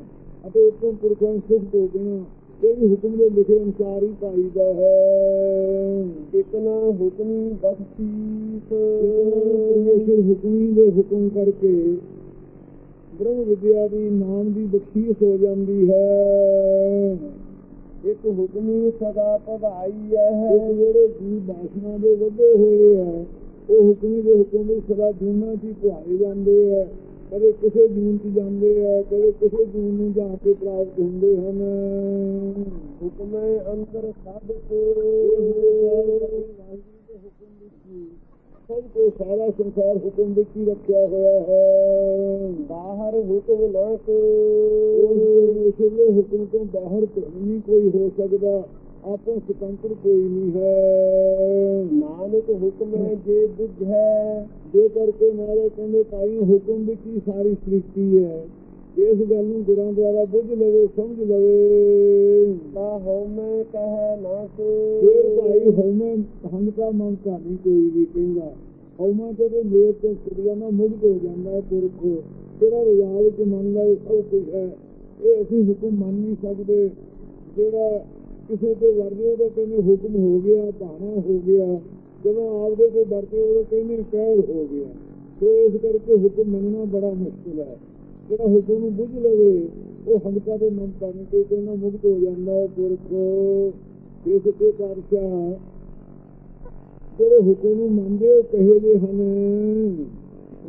ਅਤੇ ਉੱਤਮ ਪੁਰਖਾਂ ਨੂੰ ਸੁਖ ਭੋਗਣਾ ਇਹ ਵੀ ਹੁਕਮ ਦੇ ਲਿਖੇ ਅਨੁਸਾਰ ਹੀ ਪਾਈਦਾ ਹੈ। ਇਤਨਾ ਹੁਕਮੀ ਬਖਸ਼ੀਸ। ਪਰਮੇਸ਼ਰ ਹੁਕਮੀ ਦੇ ਹੁਕਮ ਕਰਕੇ ਬ੍ਰਹਮ ਵਿਦਿਆ ਦੀ ਨਾਮ ਦੀ ਬਖਸ਼ੀਸ਼ ਹੋ ਜਾਂਦੀ ਹੈ। ਇੱਕ ਹੁਕਮੀ ਸਦਾ ਪਧਾਈ ਹੈ। ਜਿਹੜੇ ਜੀ ਬਾਸ਼ਨਾ ਦੇ ਵੱਡੇ ਹੋਏ ਹੈ ਉਹ ਹੁਕਮੀ ਦੇ ਹੁਕਮ ਵਿੱਚ ਸਦਾ ਜੂਨਾਂ ਚ ਪੁਆਏ ਜਾਂਦੇ ਹੈ ਕਦੇ ਕਿਸੇ ਜੂਨ ਚ ਜਾਂਦੇ ਹੈ ਕਦੇ ਕਿਸੇ ਜੂਨ ਨੂੰ ਜਾ ਕੇ ਪ੍ਰਾਪਤ ਹੁੰਦੇ ਹਨ। ਹੁਕਮੇ ਅੰਦਰ ਸਭ ਕੋ ਸਭ ਕੋ ਸਾਰਾ ਸੰਸਾਰ ਹੁਕਮ ਵਿੱਚ ਹੀ ਰੱਖਿਆ ਹੋਇਆ ਹੈ। ਬਾਹਰ ਹੁਕਮ ਨਾ ਕੋ ਉਸ ਦੇ ਹੁਕਮ ਤੋਂ ਬਾਹਰ ਨਹੀਂ ਕੋਈ ਹੋ ਸਕਦਾ। ਆਪੋ ਸੁਤੰਤਰ ਕੋਈ ਨਹੀਂ ਹੈ। ਨਾਨਕ ਹੁਕਮੇ ਜੇ ਬੁਝੈ ਜੇ ਕਰਕੇ ਮਾਰੇ ਕਹਿੰਦੇ ਭਾਈ ਹੁਕਮ ਵਿੱਚ ਹੀ ਸਾਰੀ ਸ੍ਰਿਸ਼ਟੀ ਹੈ। ਇਸ ਗੱਲ ਨੂੰ ਗੁਰਾਂ ਦੁਆਰਾ ਬੁੱਝ ਲਵੇ ਸਮਝ ਲਵੇ। ਤਾ ਹਉਮੈ ਕਹੈ ਨਾ ਕੋ ਫਿਰ ਭਾਈ ਹਉਮੈ ਹੰਕਾ ਮਮਤਾ ਨਹੀਂ ਕੋਈ ਵੀ ਕਹਿੰਦਾ। ਹਉਮੈ ਤੇ ਮੇਰ ਤੋਂ ਛੁੱਟ ਨਾ ਮੁਕਤ ਹੋ ਜਾਂਦਾ ਹੈ ਪੁਰਖ। ਤੇਰਾ ਰਜਾ ਵਿੱਚ ਮੰਨਦਾ ਹੈ ਸਭ ਕੁਝ ਹੈ। ਇਹ ਅਸੀਂ ਹੁਕਮ ਮੰਨ ਨਹੀਂ ਸਕਦੇ। ਜਿਹੜਾ ਕਿਸੇ ਤੇ ਵਰਦੇ ਉਹਦਾ ਕਹਿੰਦੇ ਹੁਕਮ ਹੋ ਗਿਆ ਭਾਣਾ ਹੋ ਗਿਆ। ਜਦੋਂ ਆਪਦੇ ਤੇ ਵਰਤੇ ਉਹਦਾ ਕਹਿੰਦੇ ਕਹਿਰ ਹੋ ਗਿਆ। ਸੋ ਇਸ ਕਰਕੇ ਹੁਕਮ ਮੰਨਣਾ ਬੜਾ ਮੁਸ਼ਕਿਲ ਹੈ। ਜਿਹੜਾ ਹੁਕਮ ਨੂੰ ਬੁੱਝ ਲਵੇ ਉਹ ਹੰਕਾ ਦੇ ਮਮਤਾ ਨਹੀਂ ਕੋਈ ਕਹਿੰਦਾ ਮੁਕਤ ਹੋ ਜਾਂਦਾ ਹੈ ਪੁਰਖ। ਇਸ ਤੇ ਪਾਤਸ਼ਾਹ ਜਿਹੜੇ ਹੁਕਮ ਨੂੰ ਮੰਨਦੇ ਉਹ ਕਹੇ ਦੇ ਹਨ।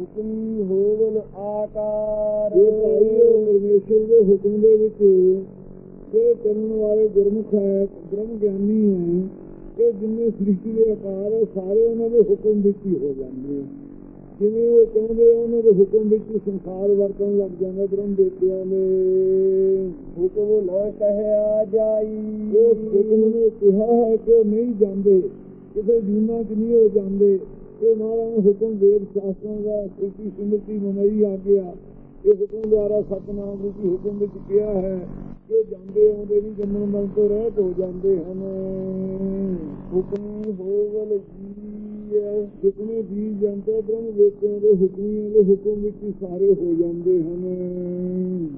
ਹੁਕਮ ਹੋਵਨ ਆਕਾਰ। ਭਾਈ ਉਹ ਪਰਮੇਸ਼ਰ ਦੇ ਹੁਕਮ ਦੇ ਵਿੱਚ ਜਿਹੜੇ ਚੱਲਣ ਵਾਲੇ ਗੁਰਮੁਖ ਹੈ ਬ੍ਰਹਮ ਗਿਆਨੀ ਹੈ ਇਹ ਜਿੰਨੇ ਸ੍ਰਿਸ਼ਟੀ ਦੇ ਆਕਾਰ ਸਾਰੇ ਉਹਨਾਂ ਦੇ ਹੁਕਮ ਵਿੱਚ ਹੀ ਹੋ ਜਾਂਦੇ ਆ। ਜਿਵੇਂ ਉਹ ਚਾਹੁੰਦੇ ਆ, ਉਹਨਾਂ ਦੇ ਹੁਕਮ ਵਿੱਚ ਸੰਸਾਰ ਵਰਤਣ ਲੱਗ ਜਾਂਦਾ ਬ੍ਰਹਮ ਦੇਵਤਿਆਂ ਦੇ। ਹੁਕਮ ਨਾ ਕਹਿਆ ਜਾਈ। ਉਹ ਹੁਕਮ ਨੇ ਕਿਹਾ ਹੈ ਕਿ ਨਹੀਂ ਜਾਂਦੇ ਕਿਸੇ ਜੀਨਾ ਚ ਨਹੀਂ ਹੋ ਜਾਂਦੇ। ਇਹ ਮਹਾਰਾਜ ਨੇ ਹੁਕਮ ਵੇਦ ਸ਼ਾਸਤਰਾਂ ਦਾ ਸ੍ਰਿਸ਼ਟੀ ਸਿਮਰਤੀ ਮਨਈ ਆ ਗਿਆ। ਇਹ ਹੁਕਮ ਦੁਆਰਾ ਸਤਨਾਮ ਰੂਪੀ ਹੁਕਮ ਵਿੱਚ ਕਿਹਾ ਹੈ ਕਿ ਜਾਂਦੇ ਆਉਂਦੇ ਨਹੀਂ ਜੰਮਣ ਮਰਨ ਤੋਂ ਰਹਿਤ ਹੋ ਜਾਂਦੇ ਹਨ। ਹੁਕਮ ਹੋਵਨ ਜੀਐ ਜਿਤਨੇ ਜੀ ਜਾਂਦੇ ਬ੍ਰਹਮ ਵੇਦਿਆਂ ਦੇ ਹੁਕਮੀਆਂ ਦੇ ਹੁਕਮ ਵਿੱਚ ਹੀ ਸਾਰੇ ਹੋ ਜਾਂਦੇ ਹਨ।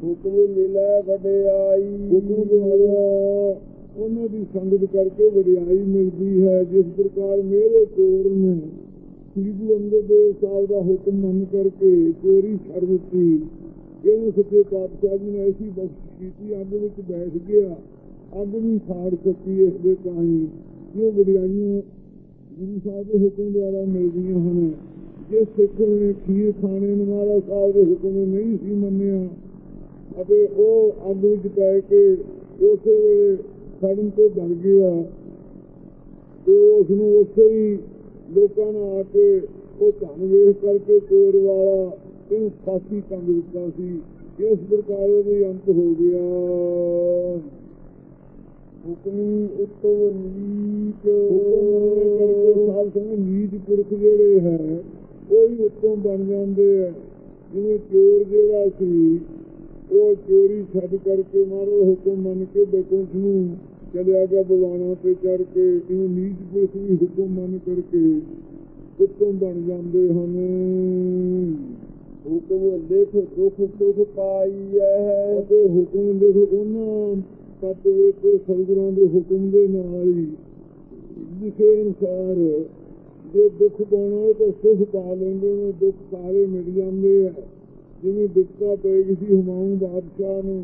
ਹੁਕਮ ਮਿਲੈ ਵਡਿਆਈ। ਹੁਕਮ ਦੁਆਰਾ ਉਹਨਾਂ ਦੀ ਸੰਗਤ ਕਰਕੇ ਵਡਿਆਈ ਮਿਲਦੀ ਹੈ, ਜਿਸ ਪ੍ਰਕਾਰ ਮੇਰੇ ਕੋਰ ਨੇ, ਸ੍ਰੀ ਗੁਰੂ ਅੰਗਦ ਦੇਵ ਸਾਹਿਬ ਦਾ ਹੁਕਮ ਮੰਨ ਕਰਕੇ ਚੋਰੀ ਛੱਡ ਦਿੱਤੀ। ਇਹਨੂੰ ਸੱਚੇ ਪਾਤਸ਼ਾਹ ਜੀ ਨੇ ਐਸੀ ਬਖਸ਼ਿਸ਼ ਕੀਤੀ ਅੱਗ ਵਿੱਚ ਬੈਠ ਗਿਆ। ਅੱਗ ਵੀ ਸਾੜ ਸਕੀ ਇਸ ਦੇ ਤਾਹੀਂ। ਜੋ ਵਡਿਆਈਆਂ ਗੁਰੂ ਸਾਹਿਬ ਦੇ ਹੁਕਮ ਦੁਆਰਾ ਮਿਲਦੀਆਂ ਹਨ, ਜੇ ਸਿੱਖ ਨੇ ਖੀਰ ਖਾਣੇ ਨੂੰ ਮਹਾਰਾਜ ਸਾਹਿਬ ਦੇ ਹੁਕਮ ਨੂੰ ਨਹੀਂ ਸੀ ਮੰਨਿਆ, ਅਤੇ ਉਹ ਅੱਗ ਵਿੱਚ ਪੈ ਕੇ ਉਸੇ ਵੇਲੇ ਸੜਨ ਤੋਂ ਬਣ ਗਿਆ, ਤੇ ਉਸ ਨੂੰ ਉਸੇ ਹੀ ਲੋਕਾਂ ਨੇ ਆ ਕੇ ਉਹ ਧਨ ਵੇਖ ਕਰਕੇ ਚੋਰ ਵਾਲਾ ਇਹਨੂੰ ਫਾਸੀ ਟੰਗ ਦਿੱਤਾ ਸੀ। ਇਸ ਪ੍ਰਕਾਰ ਉਹਦੇ ਅੰਤ ਹੋ ਗਿਆ। ਹੁਕਮੀ ਉਤਮ ਨੀਚ। ਸਾਧ ਸੰਗ ਨੀਚ ਪੁਰਖ ਜਿਹੜੇ ਹੈ, ਉਹ ਹੀ ਉੱਤੋਂ ਬਣ ਜਾਂਦੇ ਆ। ਜਿਵੇਂ ਚੋਰ ਜਿਹੜਾ ਸੀ, ਉਹ ਚੋਰੀ ਛੱਡ ਕਰਕੇ ਮਾਰੋ, ਹੁਕਮ ਮੰਨ ਕੇ ਬੇਕੁੰਠ ਨੂੰ ਚਲਿਆ ਗਿਆ ਬਵਾਨਾ ਤੇ ਚੜ ਕੇ। ਇਹਨੂੰ ਨੀਚ ਪੁਰਖ ਵੀ ਹੁਕਮ ਮੰਨ ਕਰਕੇ ਉਤੋਂ ਬਣ ਜਾਂਦੇ ਹਨ। ਹੁਕਮ ਲਿਖ ਦੁਖ ਸੁਖ ਪਾਈਐ ਅਤੇ ਹੁਕਮ ਦੇ ਉਹਨਾਂ ਤੱਤ ਵਿੱਚ ਸਤਿਗੁਰਾਂ ਦੇ ਹੁਕਮ ਦੇ ਨਾਲ ਹੀ ਲਿਖੇ ਅਨੁਸਾਰ ਜੇ ਦੁੱਖ ਪਾਉਣਾ ਤਾਂ ਸੁਖ ਪਾ ਲੈਂਦੇ ਨੇ, ਦੁੱਖ ਸਾਰੇ ਮਿਟ ਜਾਂਦੇ ਆ। ਜਿਵੇਂ ਦਿੱਕਤਾਂ ਪੈ ਗਈ ਸੀ ਹਮਾਊਂ ਬਾਦਸ਼ਾਹ ਨੂੰ,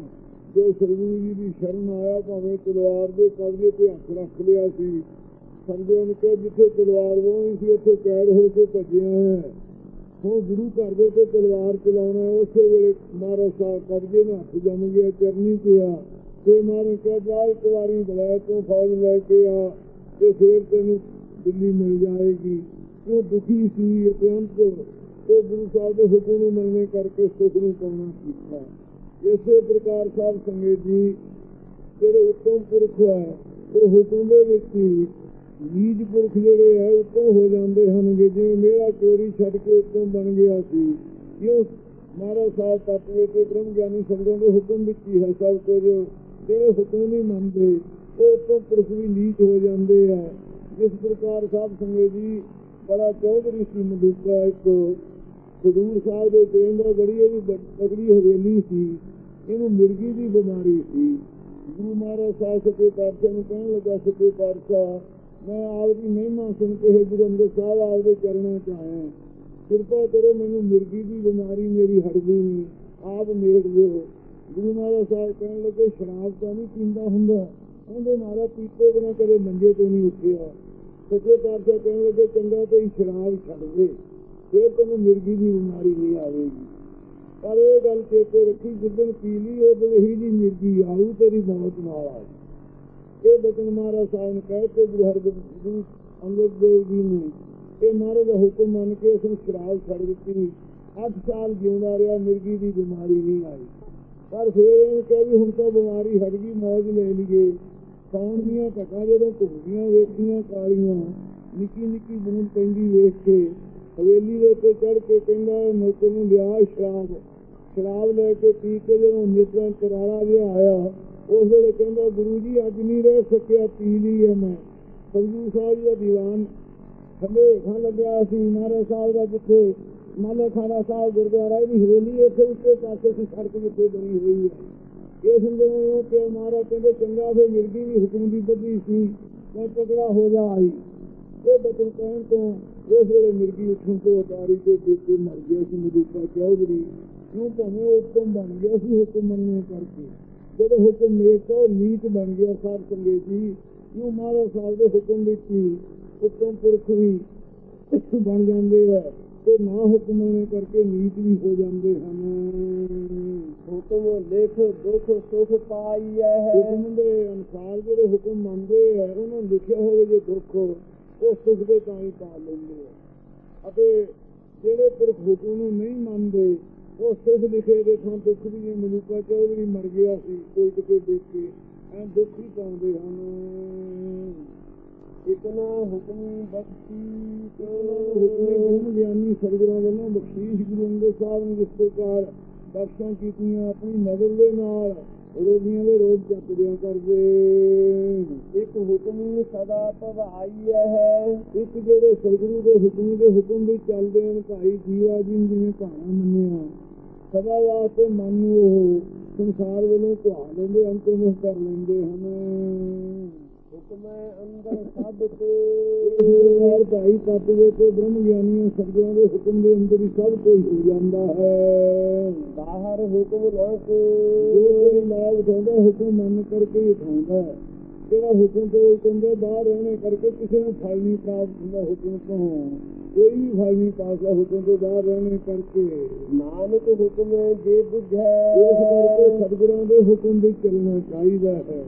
ਜੋ ਸਰਗੁਰੂ ਜੀ ਦੀ ਸ਼ਰਨ ਆਇਆ, ਭਾਵੇਂ ਤਲਵਾਰ ਦੇ ਕਬਜ਼ੇ ਤੇ ਹੱਥ ਰੱਖ ਲਿਆ ਸੀ। ਸਰਗੁਰੂ ਨੇ ਕਿਹਾ, ਜਿੱਥੇ ਤਲਵਾਰ ਵਾਹਣੀ ਸੀ, ਉੱਥੇ ਕੈਦ ਹੋ ਕੇ ਭੱਜਿਆ ਹੈ। ਹੁਣ ਗੁਰੂ ਘਰ ਦੇ ਤੇ ਤਲਵਾਰ ਚਲਾਉਣਾ ਉਸੇ ਵੇਲੇ ਮਹਾਰਾਜ ਸਾਹਿਬ ਕਬਜ਼ੇ ਨੂੰ, ਹੱਥ ਜੰਮ ਗਿਆ, ਚਰਨੀ ਤੇ ਤੇ ਮਾਰੇ ਕਿਹਾ ਇੱਕ ਵਾਰੀ ਬੁਲਾਇਆ ਤੂੰ ਫੌਜ ਲੈ ਕੇ ਆ, ਤੇ ਫੇਰ ਤੈਨੂੰ ਦਿੱਲੀ ਮਿਲ ਜਾਏਗੀ। ਉਹ ਦੁਖੀ ਸੀ ਅਤਿਅੰਤ। ਤੇ ਗੁਰੂ ਸਾਹਿਬ ਦੇ ਹੁਕਮ ਨੂੰ ਮੰਨਣੇ ਕਰਕੇ ਸੁਖ ਨੂੰ ਪਾਉਣਾ ਕੀਤਾ ਇਸੇ ਪ੍ਰਕਾਰ ਸਾਹਿਬ ਸੰਗਤ ਜੀ, ਜਿਹੜੇ ਉੱਤਮ ਪੁਰਖ ਹੈ, ਉਹ ਹੁਕਮ ਦੇ ਵਿੱਚ ਹੀ ਨੀਜ ਪੁਰਖ ਜਿਹੜੇ ਹੈ ਉੱਤੋਂ ਹੋ ਜਾਂਦੇ ਹਨ ਜਿਵੇਂ ਮੇਰਾ ਚੋਰੀ ਛੱਡ ਕੇ ਉੱਤੋਂ ਬਣ ਗਿਆ ਸੀ। ਕਿਉਂ? ਮਹਾਰਾਜ ਸਾਹਿਬ ਤਤਵੇ ਤੇ ਬ੍ਰਹਮ ਗਿਆਨੀ ਸ਼ਬਦਾਂ ਦੇ ਹੁਕਮ ਵਿੱਚ ਹੀ ਹੈ ਸਭ ਕੁਝ। ਜਿਹੜੇ ਹੁਕਮ ਨਹੀਂ ਮੰਨਦੇ, ਉਹ ਉੱਤੋਂ ਪੁਰਖ ਵੀ ਨੀਚ ਹੋ ਜਾਂਦੇ ਆ। ਜਿਸ ਪ੍ਰਕਾਰ ਸਾਹਿਬ ਸੰਗਤ ਜੀ, ਬੜਾ ਚੌਧਰੀ ਸੀ ਮਦੂਕਾ ਇੱਕ ਖਡੂਰ ਸਾਹਿਬ ਦੇ ਪਿੰਡ ਦਾ ਬੜੀ ਇਹਦੀ ਤਗੜੀ ਹਵੇਲੀ ਸੀ। ਇਹਨੂੰ ਮਿਰਗੀ ਦੀ ਬਿਮਾਰੀ ਸੀ। ਗੁਰੂ ਮਹਾਰਾਜ ਸਾਹਿਬ ਸੱਚੇ ਪਾਤਸ਼ਾਹ ਨੂੰ ਕਹਿਣ ਲੱਗਾ, ਸੱਚੇ ਪਾਤਸ਼ਾਹ ਮੈਂ ਆਪਦੀ ਮਹਿਮਾ ਸੁਣ ਕੇ ਹੈ ਗੁਰੂ ਅੰਗਦ ਸਾਹਿਬ ਆਪਦੇ ਚਰਨਾਂ 'ਚ ਆਇਆ ਕਿਰਪਾ ਕਰੋ ਮੈਨੂੰ ਮਿਰਗੀ ਦੀ ਬਿਮਾਰੀ ਮੇਰੀ ਹਟਦੀ ਨਹੀਂ, ਆਪ ਮੇੜ ਦਿਓ ਗੁਰੂ ਮਹਾਰਾਜ ਸਾਹਿਬ ਕਹਿਣ ਲੱਗੇ, ਸ਼ਰਾਬ ਤਾਂ ਨਹੀਂ ਪੀਂਦਾ ਹੁੰਦਾ। ਉਹਦੇ ਮਾਰਾ ਪੀਤੇ ਬਿਨਾ ਕਦੇ ਮੰਜੇ ਤੋਂ ਨਹੀਂ ਉੱਠਿਆ। ਸੱਚੇ ਪਾਤਸ਼ਾਹ ਕਹਿਣ ਲੱਗੇ, ਚੰਗਾ ਤੇ ਸ਼ਰਾਬ ਛੱਡ ਦੇ। ਫਿਰ ਤੈਨੂੰ ਮਿਰਗੀ ਦੀ ਬਿਮਾਰੀ ਨਹੀਂ ਆਵੇਗੀ। ਪਰ ਇਹ ਗੱਲ ਚੇਤੇ ਰੱਖੀ ਜਿੱਦਣ ਪੀ ਲਈ, ਉਹ ਦਿਨ ਦੀ ਮਿਰਗੀ ਆਊ ਤੇਰੀ ਮੌਤ ਨਾਲ। ਆ ਇਹ ਬਚਨ ਮਹਾਰਾਜ ਸਾਹਿਬ ਨੇ ਕਹਿ ਕੇ ਗੁਰੂ ਹਰਗੋਬਿੰਦ ਅੰਗਦ ਦੇਵ ਜੀ ਨੇ ਇਹ ਮਹਾਰਾਜ ਦਾ ਹੁਕਮ ਮੰਨ ਕੇ ਉਸ ਨੂੰ ਸ਼ਰਾਬ ਛੱਡ ਦਿੱਤੀ 8 ਸਾਲ ਜਿਉਂਦਾ ਰਿਹਾ, ਮਿਰਗੀ ਦੀ ਬਿਮਾਰੀ ਨਹੀਂ ਆਈ। ਪਰ ਫਿਰ ਇਹ ਕਹੇ ਵੀ ਹੁਣ ਤਾਂ ਬਿਮਾਰੀ ਹਟ ਗਈ, ਮੌਜ ਲੈ ਲਈਏ। ਸੌਣ ਦੀਆਂ ਘਟਾਂ ਜਦੋਂ ਘੁੰਮਦੀਆਂ ਵੇਖੀਆਂ, ਕਾਲੀਆਂ, ਨਿੱਕੀ ਨਿੱਕੀ ਬੂੰਦ ਪੈਂਦੀ ਵੇਖ ਕੇ ਹਵੇਲੀ ਦੇ ਉੱਤੇ ਚੜ ਕੇ ਕਹਿੰਦਾ ਨੌਕਰ ਨੂੰ ਲਿਆ ਸ਼ਰਾਬ। ਸ਼ਰਾਬ ਲੈ ਕੇ ਪੀ ਕੇ ਜਦੋਂ ਨਿਤਨ ਕਰਾਰਾ ਜਿਹਾ ਆਇਆ ਉਸ ਵੇਲੇ ਕਹਿੰਦਾ, ਗੁਰੂ ਜੀ, ਅੱਜ ਨਹੀਂ ਰਹਿ ਸਕਿਆ, ਪੀ ਲਈ ਹੈ ਮੈਂ। ਸੰਜੂ ਸਾਹਿਬ ਦਾ ਦੀਵਾਨ ਥੱਲੇ ਖਾਂ ਲੱਗਿਆ ਸੀ, ਮਹਾਰਾਜ ਸਾਹਿਬ ਦਾ ਜਿੱਥੇ ਮਾਲੇ ਖਾਨਾ ਸਾਹਿਬ ਗੁਰਦੁਆਰਾ ਦੀ ਹਵੇਲੀ ਇੱਥੇ ਉੱਤੇ ਪਾਸੇ ਸੀ ਸੜਕ ਜਿੱਥੇ ਬਣੀ ਹੋਈ ਹੈ। ਇਹ ਸੁਣਦੇ ਕਿ ਮਹਾਰਾਜ ਕਹਿੰਦੇ, ਚੰਗਾ ਫੇ ਮਿਰਗੀ ਵੀ ਹੁਕਮ ਦੀ ਬੱਧੀ ਸੀ, ਮੈਂ ਤਕੜਾ ਹੋ ਜਾ ਆਈ। ਇਹ ਬਚਨ ਕਹਿਣ ਤੋਂ ਉਸ ਵੇਲੇ ਮਿਰਗੀ ਉੱਠਣ ਤੋਂ ਉਤਾਰੀ ਤੇ ਦੇਖ ਕੇ ਮਰ ਗਿਆ ਸੀ ਮਦੂਪਾ ਚੌਧਰੀ। ਕਿਉਂ ਭਾਵੇਂ ਉਹ ਹੁਕਮ ਬਣ ਗਿਆ ਸੀ, ਹੁਕਮ ਮੰਨਣੇ ਕਰਕੇ। ਜਦੋਂ ਹੁਕਮ ਮੇਟੋ ਨੀਚ ਬਣ ਗਿਆ ਸਾਧ ਸੰਗੇ ਜੀ ਕਿਉਂ ਮਹਾਰਾਜ ਸਾਹਿਬ ਦੇ ਹੁਕਮ ਵਿੱਚ ਹੀ ਹੁਕਮ ਪੁਰਖ ਵੀ ਬਣ ਜਾਂਦੇ ਆ ਤੇ ਨਾ ਹੁਕਮ ਮੰਨਣੇ ਕਰਕੇ ਨੀਚ ਵੀ ਹੋ ਜਾਂਦੇ ਹਨ। ਹੁਕਮ ਲਿਖ ਦੁਖ ਸੁਖ ਪਾਈਐ ਹੁਕਮ ਦੇ ਅਨੁਸਾਰ ਜਿਹੜੇ ਹੁਕਮ ਮੰਨਦੇ ਆ ਉਹਨਾਂ ਨੂੰ ਲਿਖਿਆ ਹੋਵੇ ਜੇ ਦੁੱਖ ਉਹ ਸੁਖ ਦੇ ਤਾਂ ਹੀ ਪਾ ਲੈਂਦੇ ਆ। ਅਤੇ ਜਿਹੜੇ ਪੁਰਖ ਹੁਕਮ ਨੂੰ ਨਹੀਂ ਮੰਨਦੇ ਉਹ ਸੁਖ ਲਿਖੇ ਦੇ ਦੁੱਖ ਵੀ ਜੇ ਮਲੂਕਾ ਚੌਧਰੀ ਮਰ ਗਿਆ ਸੀ, ਕੋਈ ਕਿਤੇ ਦੇਖ ਕੇ। ਐ ਦੁੱਖ ਹੀ ਪਾਉਂਦੇ ਹਨ। ਇਤਨਾ ਹੁਕਮੀ ਬਖਸ਼ੀ ਹੁਕਮੀ ਬ੍ਰਹਮ ਗਿਆਨੀ ਸਰਗੁਰਾਂ ਵੱਲੋਂ ਬਖਸ਼ੀਸ਼ ਗੁਰੂ ਅੰਗਦ ਸਾਹਿਬ ਨੇ ਜਿਸ ਪ੍ਰਕਾਰ ਬਖਸ਼ਾਂ ਕੀਤੀਆਂ ਆਪਣੀ ਨਜ਼ਰ ਦੇ ਨਾਲ, ਰੋਗੀਆਂ ਦੇ ਰੋਗ ਚੱਕਦਿਆਂ ਕਰਦੇ। ਇੱਕ ਹੁਕਮੀ ਸਦਾ ਭਵਾਈਐ ਹੈ। ਇੱਕ ਜਿਹੜੇ ਸਰਗੁਰੂ ਦੇ ਹੁਕਮ ਦੇ ਹੁਕਮ ਵਿੱਚ ਚੱਲਦੇ ਹਨ, ਭਾਈ ਜੀਵਾ ਜੀ ਨੂੰ ਜਿਵੇਂ ਭਾਣਾ ਮੰਨਿਆ। ਸਦਾ ਵਾਸਤੇ ਮਨ ਨੂੰ ਉਹ ਸੰਸਾਰ ਵੱਲੋਂ ਧੁਆ ਲੈਂਦੇ ਅੰਤਰਮੁਖ ਕਰ ਲੈਂਦੇ ਹਨ। ਹੁਕਮੈ ਅੰਦਰ ਸਭ ਤੇ। ਔਰ ਭਾਈ ਤਤਵੇ ਤੇ ਬ੍ਰਹਮ ਗਿਆਨੀਆਂ ਸਤਿਗੁਰਾਂ ਦੇ ਹੁਕਮ ਦੇ ਅੰਦਰ ਹੀ ਸਭ ਕੁਝ ਹੋ ਜਾਂਦਾ ਹੈ। ਬਾਹਰ ਹੁਕਮ ਨਾ ਜੋ ਕੋਈ ਲਾਭ ਉਠਾਉਂਦਾ ਹੁਕਮ ਮੰਨ ਕਰਕੇ ਹੀ ਉਠਾਉਂਦਾ ਹੈ। ਜਿਹੜਾ ਹੁਕਮ ਤੋਂ ਉਲਟਦੇ ਬਾਹਰ ਰਹਿਣੇ ਕਰਕੇ ਕਿਸੇ ਨੂੰ ਫਲ ਨਹੀਂ ਪ੍ਰਾਪਤ ਹੁੰਦਾ ਹੁਕਮ ਤੋਂ। ਕੋਈ ਵੀ ਫਲ ਨਹੀਂ ਪਾਸਦਾ ਹੁਕਮ ਤੋਂ ਬਾਹਰ ਰਹਿਣੇ ਕਰਕੇ। ਨਾਨਕ ਹੁਕਮੈ ਜੇ ਇਸ ਕਰਕੇ ਬੁਝੈ ਸਤਿਗੁਰਾਂ ਦੇ ਹੁਕਮ ਵਿੱਚ ਚੱਲਣਾ ਚਾਹੀਦਾ ਹੈ।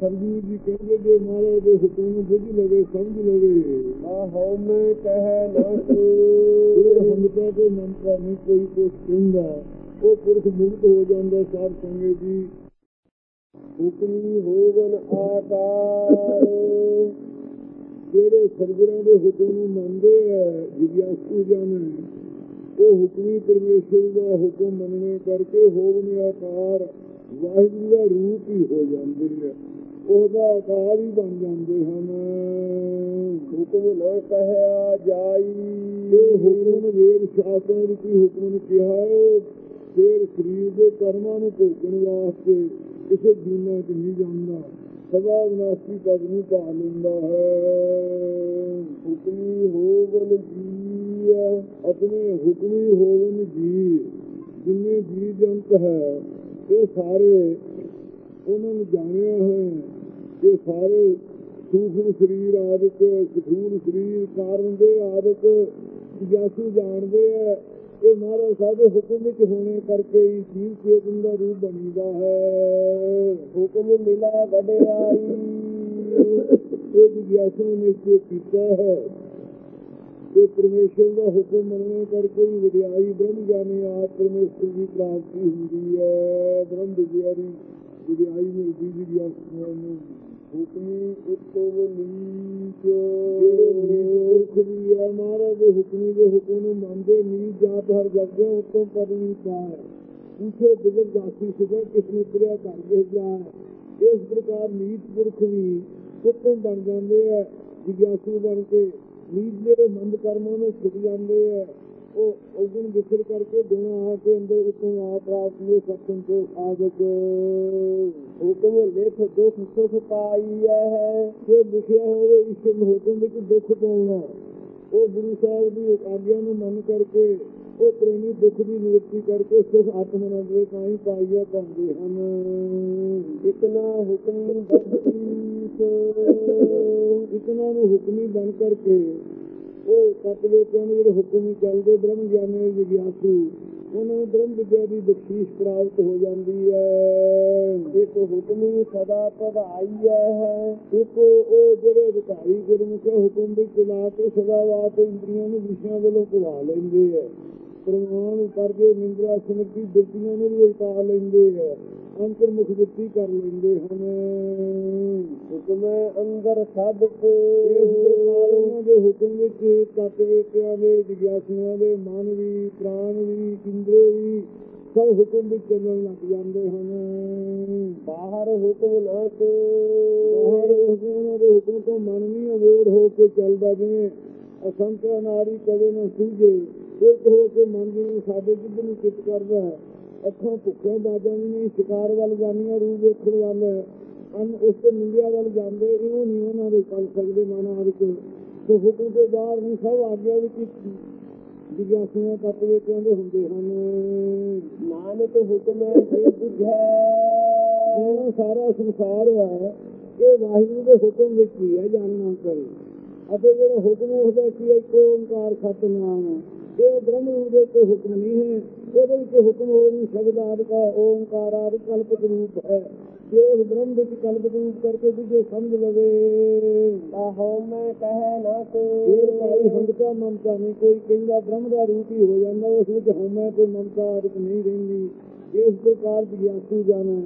ਸਰਜੀਤ ਜੀ ਕਹਿੰਦੇ ਜੇ ਮਹਾਰਾਜ ਦੇ ਹੁਕਮ ਨੂੰ ਬੁੱਝ ਲਵੇ ਸਮਝ ਲਵੇ। ਨਾ ਹਉਮੈ ਕਹਿ ਨਾ ਇਹ ਸੂ ਹਮਤਾ ਤੇ ਮੰਤਰਾ ਨਹੀਂ ਕੋਈ ਕੁਛ ਕਹਿੰਦਾ ਉਹ ਪੁਰਖ ਮੁਕਤ ਹੋ ਜਾਂਦਾ ਸਾਧ ਸੰਗੇ ਜੀ। ਹੁਕਮੀ ਹੋਵਨ ਆਕਾਰ। ਜਿਹੜੇ ਸਰਗੁਰਾਂ ਦੇ ਹੁਕਮ ਨੂੰ ਮੰਨਦੇ ਆ ਜਿਗਿਆਸੂ ਜਨ ਉਹ ਹੁਕਮੀ ਪਰਮੇਸ਼ਰ ਦਾ ਹੁਕਮ ਮੰਨਣੇ ਕਰਕੇ ਹੋਵਨ ਆਕਾਰ ਵਾਹਿਗੁਰੂ ਦਾ ਰੂਪ ਹੀ ਹੋ ਜਾਂਦੇ ਨੇ। ਉਹਦਾ ਆਕਾਰ ਹੀ ਬਣ ਜਾਂਦੇ ਹਨ। ਹੁਕਮ ਨਾ ਕਹਿਆ ਜਾਈ। ਇਹ ਹੁਕਮ ਵੇਦ ਸ਼ਾਸਤਰਾਂ ਹੀ ਹੁਕਮ ਨੇ ਕਿਹਾ ਹੈ ਫੇਰ ਸਰੀਰ ਦੇ ਕਰਮਾਂ ਨੂੰ ਭੋਗਣ ਵਾਸਤੇ ਕਿਸੇ ਜੀਨਾ ਚ ਨਹੀਂ ਜਾਂਦਾ ਸਦਾ ਵਿਨਾਸ਼ੀ ਪਦ ਨੂੰ ਲੈਂਦਾ ਹੈ ਹੁਕਮੀ ਹੋਵਨ ਜੀ ਆਪਣੇ ਹੁਕਮੀ ਹੋਵਨ ਜੀ ਜਿੰਨੇ ਜੀ ਜੰਤ ਹੈ ਇਹ ਸਾਰੇ ਉਹਨਾਂ ਨੂੰ ਜਾਣਿਆ ਹੈ ਕਿ ਸਾਰੇ ਸੂਖਮ ਸਰੀਰ ਆਦਿਕ ਕਠੂਰ ਸਰੀਰ ਕਾਰਨ ਦੇ ਆਦਿਕ ਜਿਆਸੂ ਜਾਣਦੇ ਹੈ ਇਹ ਮਹਾਰਾਜ ਸਾਹਿਬ ਦੇ ਹੁਕਮ ਵਿੱਚ ਹੋਣੇ ਕਰਕੇ ਹੀ ਜੀਵ ਚੇਤਨ ਦਾ ਰੂਪ ਬਣੀਦਾ ਹੈ। ਹੁਕਮ ਮਿਲਾ ਵਡਿਆਈ ਇਹ ਜਿਗਿਆਸੂ ਨੇ ਨਿਸ਼ਚੈ ਕੀਤਾ ਹੈ। ਕਿ ਪਰਮੇਸ਼ਰ ਦਾ ਹੁਕਮ ਮੰਨਣੇ ਕਰਕੇ ਹੀ ਵਡਿਆਈ ਬ੍ਰਹਮ ਗਿਆਨੀ ਆਪ ਪਰਮੇਸ਼ਰ ਦੀ ਪ੍ਰਾਪਤੀ ਹੁੰਦੀ ਹੈ। ਬ੍ਰਹਮ ਵਿਗਿਆਨੀ ਵਡਿਆਈ ਮਿਲਦੀ ਜਿਗਿਆਸੂ ਨੂੰ ਹੁਕਮੀ ਉਤਮ ਨੀਚ। ਜਿਹੜੇ ਨੀਚ ਵੀ ਹੈ ਮਹਾਰਾਜ ਦੇ ਹੁਕਮੀ ਦੇ ਹੁਕਮ ਨੂੰ ਮੰਨਦੇ ਨੀਚ ਜਾਤ ਹਰ ਜਗ੍ਹਾ ਉਤੋਂ ਪਦਵੀ ਪਾਏ। ਪੂਛੇ ਬਿਗੜ ਜਾਤੀ ਸੁਬਹ ਕਿਸ ਨੇ ਕਿਰਿਆ ਕਰ ਭੇਜਿਆ ਇਸ ਪ੍ਰਕਾਰ ਨੀਚ ਪੁਰਖ ਵੀ ਉਤਮ ਬਣ ਜਾਂਦੇ ਆ, ਜਿਗਿਆਸੂ ਬਣ ਕੇ। ਨੀਚ ਜਿਹੜੇ ਮੰਦ ਕਰਮਾਂ ਨੂੰ ਛੁੱਟ ਜਾਂਦੇ ਆ ਉਹ ਔਗਣ ਵਿਸਰ ਕਰਕੇ ਗੁਣ ਆ ਕੇ ਅੰਦਰ ਉਤੋਂ ਆ ਪ੍ਰਾਪਤ ਨੇ ਸਤਿੰ ਤੋਂ ਆਦਿਕ ਹੁਕਮ ਲਿਖ ਦੁਖ ਸੁਖ ਪਾਈਐ ਹੈ ਜੇ ਲਿਖਿਆ ਹੋਵੇ ਇਸ ਹੁਕਮ ਵਿੱਚ ਦੁੱਖ ਪਾਉਣਾ। ਉਹ ਗੁਰੂ ਸਾਹਿਬ ਦੀ ਆਗਿਆ ਨੂੰ ਮੰਨ ਕਰਕੇ, ਉਹ ਪ੍ਰੇਮੀ ਦੁੱਖ ਦੀ ਨਿਵਰਤੀ ਕਰਕੇ ਸੁਖ ਆਤਮ ਨਾਲ ਦੇ ਤਾਂ ਪਾਈਆ ਪਾਉਂਦੇ ਹਨ। ਇਤਨਾ ਹੁਕਮ ਬਖਸ਼ੀਸ਼, ਇਤਨਾ ਨੂੰ ਹੁਕਮੀ ਬਣ ਕਰਕੇ ਉਹ ਤਤਵੇ ਤੋਂ ਜਿਹੜੇ ਹੁਕਮ ਚੱਲਦੇ ਬ੍ਰਹਮ ਗਿਆਨੀ ਜਿਗਿਆਸੂ ਉਹਨਾਂ ਨੂੰ ਬ੍ਰਹਮ ਵਿਦਿਆ ਦੀ ਬਖਸ਼ੀਸ਼ ਪ੍ਰਾਪਤ ਹੋ ਜਾਂਦੀ ਹੈ। ਇੱਕ ਹੁਕਮੀ ਸਦਾ ਪਧਾਈ ਹੈ। ਇੱਕ ਉਹ ਜਿਹੜੇ ਅਧਿਕਾਰੀ ਗੁਰਮੁਖ ਹੁਕਮ ਵਿੱਚ ਚਲਾ ਕੇ ਸਦਾ ਵਾਤ ਇੰਦਰੀਆਂ ਨੂੰ ਵਿਸ਼ਿਆਂ ਵੱਲੋਂ ਘੁਵਾ ਲੈਂਦੇ ਹੈ। ਪ੍ਰਮਾਣ ਕਰਕੇ ਨਿੰਦਰਾ ਸਮਝੀ ਬਿਰਤੀਆਂ ਨੂੰ ਵੀ ਉਲਟਾ ਲੈਂਦੇ ਹੈ ਅੰਤਰਮੁਖ ਬਿਰਤੀ ਕਰ ਲੈਂਦੇ ਹਨ। ਹੁਕਮ ਅੰਦਰ ਸਭ ਕੋ। ਇਸ ਪ੍ਰਕਾਰ ਉਹਨਾਂ ਦੇ ਹੁਕਮ ਵਿੱਚ ਤਤ ਵੇਖਿਆ ਦੇ ਜਿਗਿਆਸੂਆਂ ਦੇ ਮਨ ਵੀ ਪ੍ਰਾਣ ਵੀ ਇੰਦਰੇ ਵੀ ਸਭ ਹੁਕਮ ਵਿੱਚ ਚੱਲਣ ਲੱਗ ਜਾਂਦੇ ਹਨ। ਬਾਹਰ ਹੁਕਮ ਨਾ ਕੋ ਬਾਹਰ ਉਹਨਾਂ ਦੇ ਹੁਕਮ ਤੋਂ ਮਨ ਨਹੀਂ ਅਵੋੜ ਹੋ ਕੇ ਚੱਲਦਾ ਜਿਵੇਂ ਅਸੰਤਰਾ ਨਾਰੀ ਕਦੇ ਨਾ ਸੂਝੇ। ਇੱਕ ਹੋ ਕੇ ਮਨ ਜਿਵੇਂ ਸਾਡੇ ਜਿੱਦ ਨੂੰ ਚਿੱਤ ਕਰਦਾ ਹੈ। ਅੱਖਾਂ ਭੁੱਖੀਆਂ ਬਾਜਾਂ ਨਹੀਂ ਸ਼ਿਕਾਰ ਵੱਲ ਜਾਂਦੀਆਂ ਰੂਪ ਵੇਖਣ ਵੱਲ। ਅਨ ਉਸ ਤੋਂ ਨਿੰਦਿਆ ਵੱਲ ਜਾਂਦੇ ਇਹੋ ਨਹੀਂ ਉਹਨਾਂ ਦੇ ਕਰ ਸਕਦੇ ਮਨ ਹਰਿਕ ਸੋ ਹੁਕਮ ਤੋਂ ਬਾਹਰ ਨਹੀਂ ਸਭ ਆਗਿਆ ਵਿੱਚ ਜਿਗਿਆਸੂਆਂ ਤੱਤ ਵੇਖਿਆਂ ਦੇ ਹੁੰਦੇ ਹਨ। ਨਾਨਕ ਹੁਕਮ ਹੈ ਬੁਝੈ ਇਹ ਸਾਰਾ ਸੰਸਾਰ ਹੈ ਇਹ ਵਾਹਿਗੁਰੂ ਦੇ ਹੁਕਮ ਵਿੱਚ ਹੀ ਹੈ ਜਾਣਨਾ ਕਰੇ। ਅਤੇ ਜਿਹੜਾ ਹੁਕਮ ਉਹਦਾ ਕੀ ਹੈ ਇੱਕ ਓੰਕਾਰ ਸਤਨਾਮ ਇਹ ਬ੍ਰਹਮ ਰੂਪ ਦੇ ਉੱਤੇ ਹੁਕਮ ਨਹੀਂ ਹੈ ਉਹਦੇ ਵਿੱਚ ਹੁਕਮ ਹੋ ਨਹੀਂ ਸਕਦਾ ਅਦਕਾ ਓੰਕਾਰ ਆਦਿ ਕਲਪਿਤ ਰੂਪ ਹੈ। ਜੇ ਉਸ ਬ੍ਰਹਮ ਵਿੱਚ ਕਲਪਿਤ ਰੂਪ ਕਰਕੇ ਦੂਜੇ ਸਮਝ ਲਵੇ। ਆਹੋ ਮੈਂ ਕਹੈ ਨਾ ਕੋ ਇਹ ਕੋਈ ਹੰਗਤਾ ਮਮਤਾ ਨਹੀਂ ਕੋਈ ਕਹਿੰਦਾ ਬ੍ਰਹਮ ਦਾ ਰੂਪ ਹੀ ਹੋ ਜਾਂਦਾ ਉਸ ਵਿੱਚ ਹਉਮੈ ਤੇ ਮਮਤਾ ਆਦਿਕ ਨਹੀਂ ਰਹਿੰਦੀ। ਇਸ ਪ੍ਰਕਾਰ ਜਿਗਿਆਸੂ ਜਨ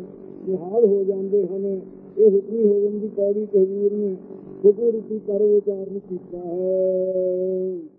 ਨਿਹਾਲ ਹੋ ਜਾਂਦੇ ਹਨ। ਇਹ ਹੁਕਮੀ ਹੋਵਨ ਦੀ ਪੌੜੀ ਤੇ ਹਜ਼ੂਰ ਨੇ। ਹੁਕਮ ਰੂਪੀ ਕਰ ਉਚਾਰਨ ਕੀਤਾ ਹੈ।